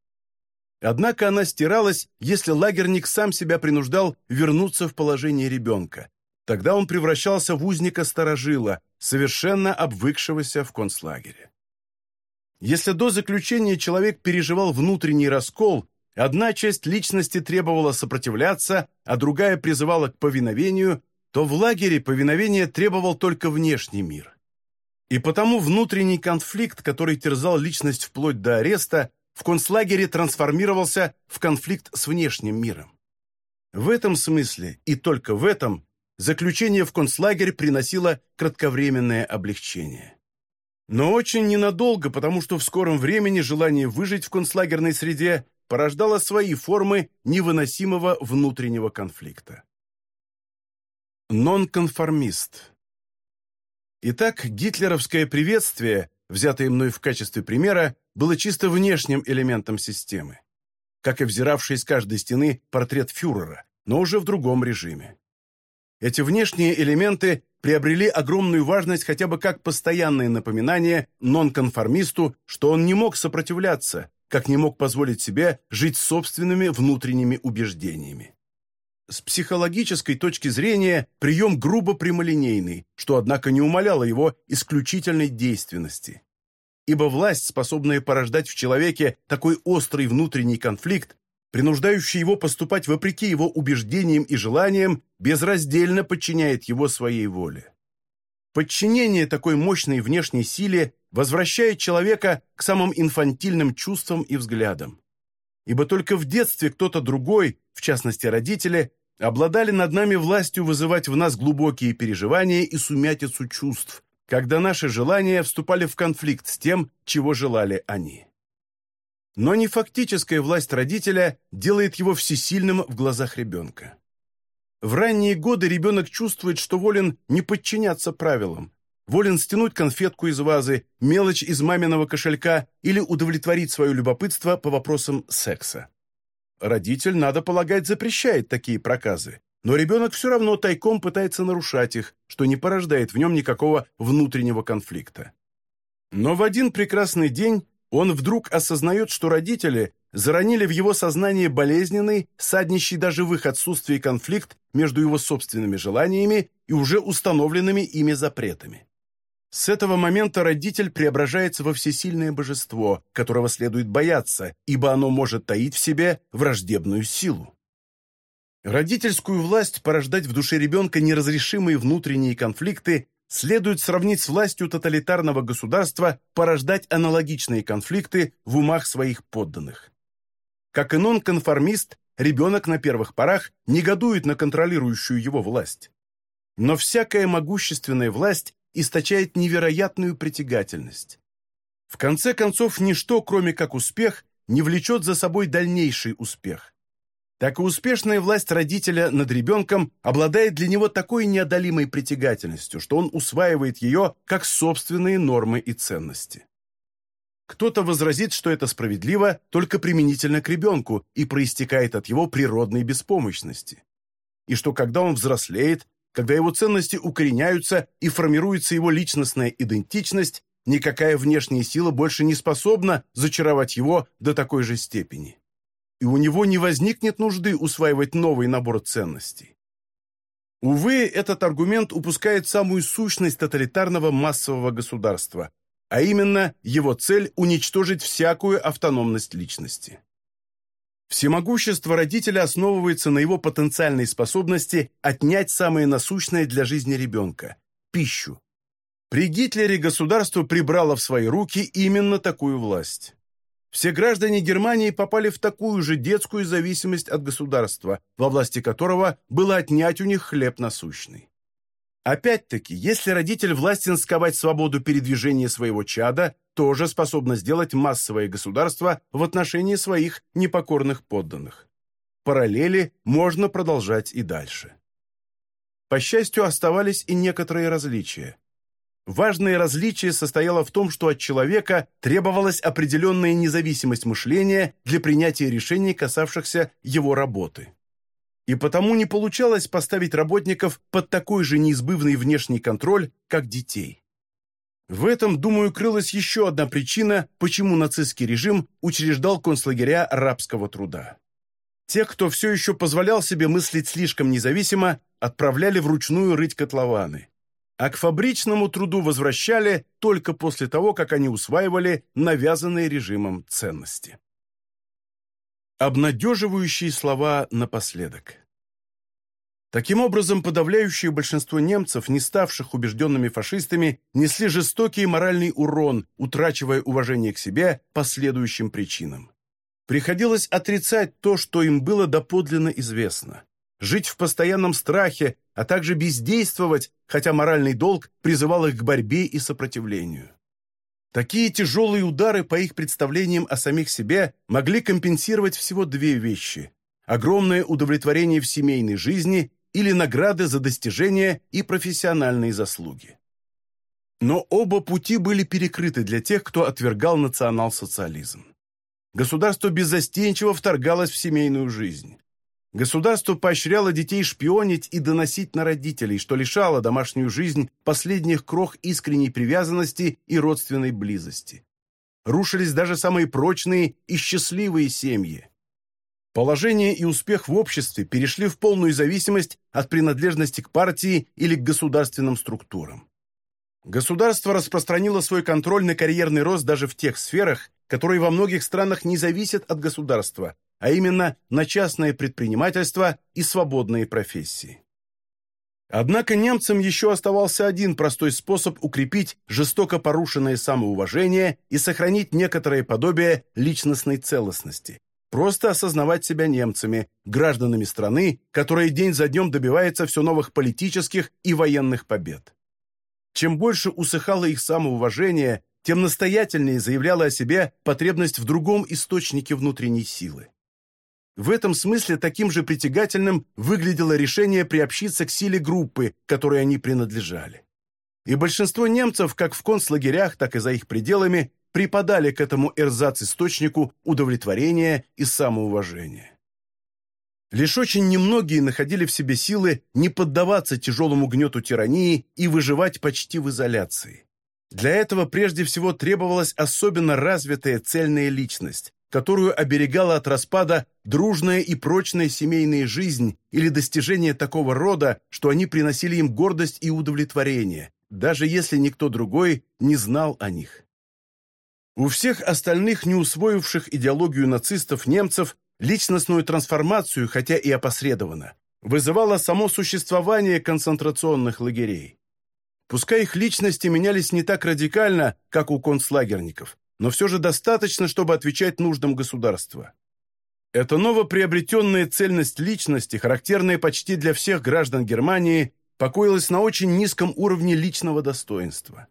Однако она стиралась, если лагерник сам себя принуждал вернуться в положение ребенка. Тогда он превращался в узника-старожила, совершенно обвыкшегося в концлагере. Если до заключения человек переживал внутренний раскол, одна часть личности требовала сопротивляться, а другая призывала к повиновению, то в лагере повиновение требовал только внешний мир. И потому внутренний конфликт, который терзал личность вплоть до ареста, в концлагере трансформировался в конфликт с внешним миром. В этом смысле, и только в этом, заключение в концлагерь приносило кратковременное облегчение. Но очень ненадолго, потому что в скором времени желание выжить в концлагерной среде порождало свои формы невыносимого внутреннего конфликта. Нонконформист Итак, гитлеровское приветствие, взятое мной в качестве примера, было чисто внешним элементом системы, как и взиравший с каждой стены портрет фюрера, но уже в другом режиме. Эти внешние элементы приобрели огромную важность хотя бы как постоянное напоминание нонконформисту, что он не мог сопротивляться, как не мог позволить себе жить собственными внутренними убеждениями. С психологической точки зрения прием грубо прямолинейный, что, однако, не умаляло его исключительной действенности. Ибо власть, способная порождать в человеке такой острый внутренний конфликт, принуждающий его поступать вопреки его убеждениям и желаниям, безраздельно подчиняет его своей воле. Подчинение такой мощной внешней силе возвращает человека к самым инфантильным чувствам и взглядам. Ибо только в детстве кто-то другой, в частности родители, обладали над нами властью вызывать в нас глубокие переживания и сумятицу чувств, когда наши желания вступали в конфликт с тем, чего желали они. Но не фактическая власть родителя делает его всесильным в глазах ребенка. В ранние годы ребенок чувствует, что волен не подчиняться правилам, волен стянуть конфетку из вазы, мелочь из маминого кошелька или удовлетворить свое любопытство по вопросам секса. Родитель, надо полагать, запрещает такие проказы, но ребенок все равно тайком пытается нарушать их, что не порождает в нем никакого внутреннего конфликта. Но в один прекрасный день он вдруг осознает, что родители заронили в его сознание болезненный, саднищий даже в их отсутствии конфликт между его собственными желаниями и уже установленными ими запретами. С этого момента родитель преображается во всесильное божество, которого следует бояться, ибо оно может таить в себе враждебную силу. Родительскую власть порождать в душе ребенка неразрешимые внутренние конфликты следует сравнить с властью тоталитарного государства порождать аналогичные конфликты в умах своих подданных. Как и нонконформист, ребенок на первых порах негодует на контролирующую его власть. Но всякая могущественная власть источает невероятную притягательность. В конце концов, ничто, кроме как успех, не влечет за собой дальнейший успех так и успешная власть родителя над ребенком обладает для него такой неодолимой притягательностью, что он усваивает ее как собственные нормы и ценности. Кто-то возразит, что это справедливо только применительно к ребенку и проистекает от его природной беспомощности. И что когда он взрослеет, когда его ценности укореняются и формируется его личностная идентичность, никакая внешняя сила больше не способна зачаровать его до такой же степени и у него не возникнет нужды усваивать новый набор ценностей. Увы, этот аргумент упускает самую сущность тоталитарного массового государства, а именно его цель – уничтожить всякую автономность личности. Всемогущество родителя основывается на его потенциальной способности отнять самое насущное для жизни ребенка – пищу. При Гитлере государство прибрало в свои руки именно такую власть. Все граждане Германии попали в такую же детскую зависимость от государства, во власти которого было отнять у них хлеб насущный. Опять-таки, если родитель властен сковать свободу передвижения своего чада, тоже способно сделать массовое государство в отношении своих непокорных подданных. Параллели можно продолжать и дальше. По счастью, оставались и некоторые различия. Важное различие состояло в том, что от человека требовалась определенная независимость мышления для принятия решений, касавшихся его работы. И потому не получалось поставить работников под такой же неизбывный внешний контроль, как детей. В этом, думаю, крылась еще одна причина, почему нацистский режим учреждал концлагеря рабского труда. Те, кто все еще позволял себе мыслить слишком независимо, отправляли вручную рыть котлованы а к фабричному труду возвращали только после того, как они усваивали навязанные режимом ценности. Обнадеживающие слова напоследок. Таким образом, подавляющее большинство немцев, не ставших убежденными фашистами, несли жестокий моральный урон, утрачивая уважение к себе по следующим причинам. Приходилось отрицать то, что им было доподлинно известно. жить в постоянном страхе, а также бездействовать, хотя моральный долг призывал их к борьбе и сопротивлению. Такие тяжелые удары, по их представлениям о самих себе, могли компенсировать всего две вещи – огромное удовлетворение в семейной жизни или награды за достижения и профессиональные заслуги. Но оба пути были перекрыты для тех, кто отвергал национал-социализм. Государство беззастенчиво вторгалось в семейную жизнь. Государство поощряло детей шпионить и доносить на родителей, что лишало домашнюю жизнь последних крох искренней привязанности и родственной близости. Рушились даже самые прочные и счастливые семьи. Положение и успех в обществе перешли в полную зависимость от принадлежности к партии или к государственным структурам. Государство распространило свой контроль на карьерный рост даже в тех сферах, которые во многих странах не зависят от государства, а именно на частное предпринимательство и свободные профессии. Однако немцам еще оставался один простой способ укрепить жестоко порушенное самоуважение и сохранить некоторое подобие личностной целостности. Просто осознавать себя немцами, гражданами страны, которая день за днем добивается все новых политических и военных побед. Чем больше усыхало их самоуважение, тем настоятельнее заявляла о себе потребность в другом источнике внутренней силы. В этом смысле таким же притягательным выглядело решение приобщиться к силе группы, которой они принадлежали. И большинство немцев, как в концлагерях, так и за их пределами, припадали к этому эрзац-источнику удовлетворения и самоуважения. Лишь очень немногие находили в себе силы не поддаваться тяжелому гнету тирании и выживать почти в изоляции. Для этого прежде всего требовалась особенно развитая цельная личность, которую оберегала от распада дружная и прочная семейная жизнь или достижение такого рода, что они приносили им гордость и удовлетворение, даже если никто другой не знал о них. У всех остальных, не усвоивших идеологию нацистов немцев, личностную трансформацию, хотя и опосредованно, вызывало само существование концентрационных лагерей. Пускай их личности менялись не так радикально, как у концлагерников, но все же достаточно, чтобы отвечать нуждам государства. Эта новоприобретенная цельность личности, характерная почти для всех граждан Германии, покоилась на очень низком уровне личного достоинства.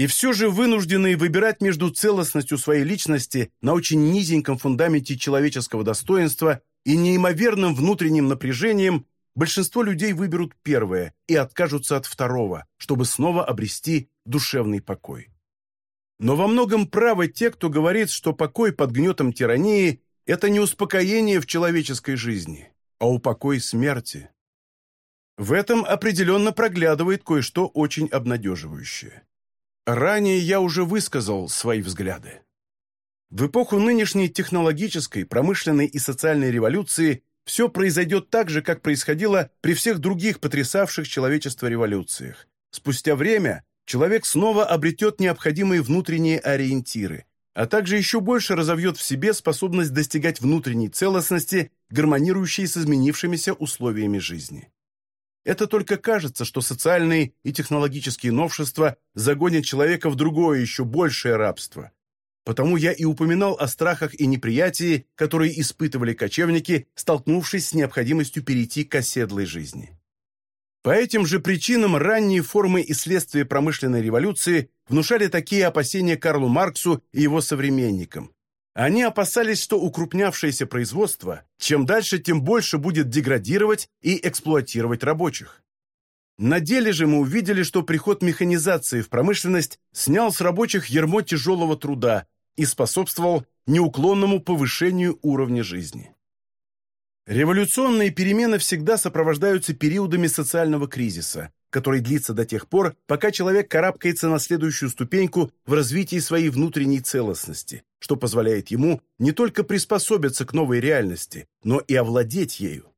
И все же вынужденные выбирать между целостностью своей личности на очень низеньком фундаменте человеческого достоинства и неимоверным внутренним напряжением, большинство людей выберут первое и откажутся от второго, чтобы снова обрести душевный покой. Но во многом правы те, кто говорит, что покой под гнетом тирании – это не успокоение в человеческой жизни, а упокой смерти. В этом определенно проглядывает кое-что очень обнадеживающее. Ранее я уже высказал свои взгляды. В эпоху нынешней технологической, промышленной и социальной революции все произойдет так же, как происходило при всех других потрясавших человечество революциях. Спустя время человек снова обретет необходимые внутренние ориентиры, а также еще больше разовьет в себе способность достигать внутренней целостности, гармонирующей с изменившимися условиями жизни. Это только кажется, что социальные и технологические новшества загонят человека в другое, еще большее рабство. Потому я и упоминал о страхах и неприятии, которые испытывали кочевники, столкнувшись с необходимостью перейти к оседлой жизни. По этим же причинам ранние формы и следствия промышленной революции внушали такие опасения Карлу Марксу и его современникам. Они опасались, что укрупнявшееся производство чем дальше, тем больше будет деградировать и эксплуатировать рабочих. На деле же мы увидели, что приход механизации в промышленность снял с рабочих ермо тяжелого труда и способствовал неуклонному повышению уровня жизни. Революционные перемены всегда сопровождаются периодами социального кризиса, который длится до тех пор, пока человек карабкается на следующую ступеньку в развитии своей внутренней целостности, что позволяет ему не только приспособиться к новой реальности, но и овладеть ею.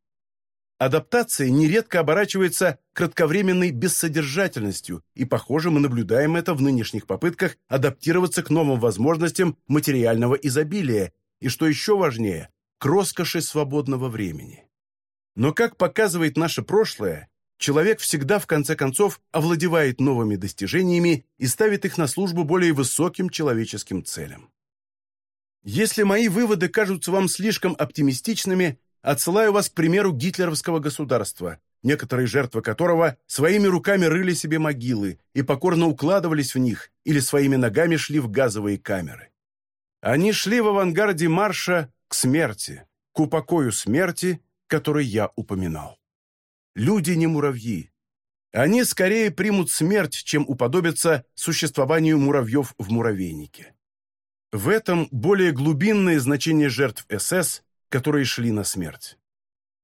Адаптация нередко оборачивается кратковременной бессодержательностью, и, похоже, мы наблюдаем это в нынешних попытках адаптироваться к новым возможностям материального изобилия и, что еще важнее, к роскоши свободного времени. Но, как показывает наше прошлое, человек всегда в конце концов овладевает новыми достижениями и ставит их на службу более высоким человеческим целям. Если мои выводы кажутся вам слишком оптимистичными, отсылаю вас к примеру гитлеровского государства, некоторые жертвы которого своими руками рыли себе могилы и покорно укладывались в них или своими ногами шли в газовые камеры. Они шли в авангарде марша к смерти, к упокою смерти, который я упоминал. Люди не муравьи. Они скорее примут смерть, чем уподобятся существованию муравьев в муравейнике. В этом более глубинное значение жертв СС, которые шли на смерть.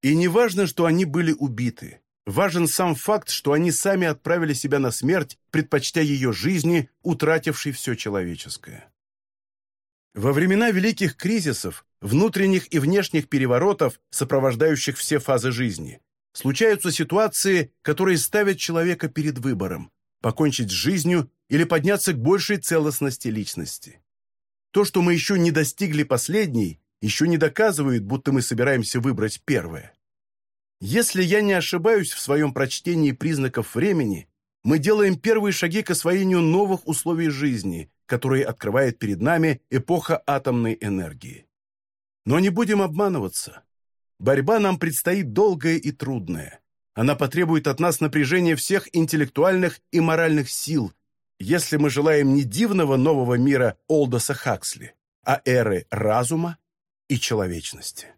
И не важно, что они были убиты. Важен сам факт, что они сами отправили себя на смерть, предпочтя ее жизни, утратившей все человеческое. Во времена великих кризисов, внутренних и внешних переворотов, сопровождающих все фазы жизни, случаются ситуации, которые ставят человека перед выбором – покончить с жизнью или подняться к большей целостности личности. То, что мы еще не достигли последней, еще не доказывает, будто мы собираемся выбрать первое. Если я не ошибаюсь в своем прочтении признаков времени, мы делаем первые шаги к освоению новых условий жизни, которые открывает перед нами эпоха атомной энергии. Но не будем обманываться. Борьба нам предстоит долгая и трудная. Она потребует от нас напряжения всех интеллектуальных и моральных сил, если мы желаем не дивного нового мира Олдоса Хаксли, а эры разума и человечности.